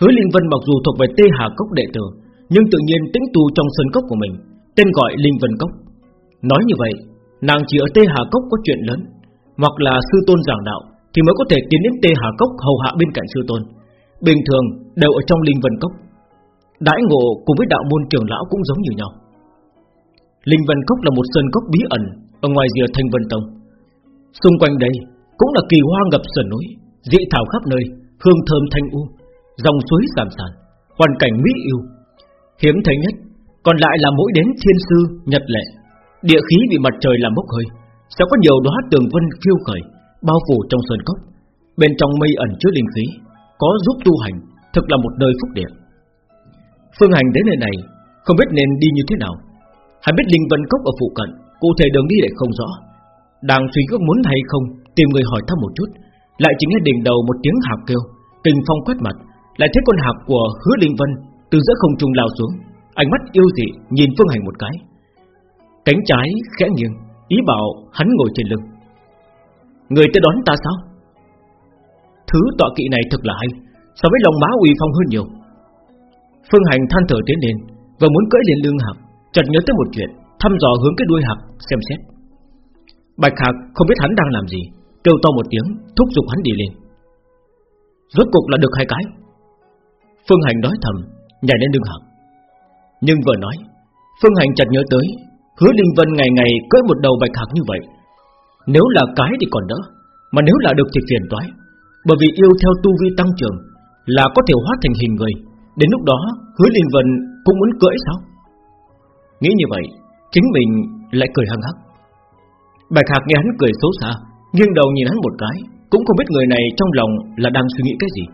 Hứa Linh Vân mặc dù thuộc về Tê Hà Cốc đệ tử, Nhưng tự nhiên tĩnh tu trong sơn cốc của mình, Tên gọi Linh Vân Cốc. Nói như vậy, Nàng chỉ ở Tê Hà Cốc có chuyện lớn, Hoặc là sư tôn giảng đạo Thì mới có thể tiến đến Tê Hà Cốc hầu hạ bên cạnh sư tôn. Bình thường đều ở trong Linh Vân Cốc. Đãi ngộ cùng với đạo môn trưởng lão cũng giống như nhau. Linh Vân Cốc là một sơn cốc bí ẩn Ở ngoài rìa Thanh Vân Tông. Xung quanh đây cũng là kỳ hoa ngập sườn núi Dị thảo khắp nơi Hương thơm thanh u Dòng suối giảm sàn Hoàn cảnh mỹ yêu. Hiếm thấy nhất Còn lại là mỗi đến thiên sư, nhật lệ. Địa khí bị mặt trời làm bốc hơi Sẽ có nhiều đóa tường vân phiêu khởi Bao phủ trong sơn cốc. Bên trong mây ẩn chứa linh khí có giúp tu hành, thực là một nơi phúc địa. Phương Hành đến nơi này, không biết nên đi như thế nào. Hắn biết Linh Vân Cốc ở phụ cận, cụ thể đường đi lại không rõ. Đang suy nghĩ muốn hay không, tìm người hỏi thăm một chút, lại chỉ nghe đỉnh đầu một tiếng hạc kêu, tình phong quét mặt, lại thấy con hạc của Hứa Linh Vân từ giữa không trung lao xuống, ánh mắt yêu dị nhìn Phương Hành một cái. Cánh trái khẽ nghiêng, ý bảo hắn ngồi trên lưng. Người tới đón ta sao? Thứ tọa kỵ này thật là hay, So với lòng má uy phong hơn nhiều. Phương Hành than thở tiến lên Và muốn cưỡi lên lưng hạc, Chợt nhớ tới một chuyện, Thăm dò hướng cái đuôi hạc xem xét. Bạch hạc không biết hắn đang làm gì, Kêu to một tiếng, Thúc giục hắn đi lên. Rốt cục là được hai cái. Phương Hành nói thầm, Nhảy lên lưng hạc. Nhưng vừa nói, Phương Hành chợt nhớ tới, Hứa Linh Vân ngày ngày cưỡi một đầu bạch hạc như vậy. Nếu là cái thì còn đỡ, Mà nếu là được thì phiền toái bởi vì yêu theo tu vi tăng trưởng Là có thể hóa thành hình người. Đến lúc đó, hứa Liên Vân cũng muốn cưỡi sao? Nghĩ như vậy, Chính mình lại cười hăng hắc. Bạch Hạc nghe hắn cười xấu xa, Nghiêng đầu nhìn hắn một cái, Cũng không biết người này trong lòng là đang suy nghĩ cái gì.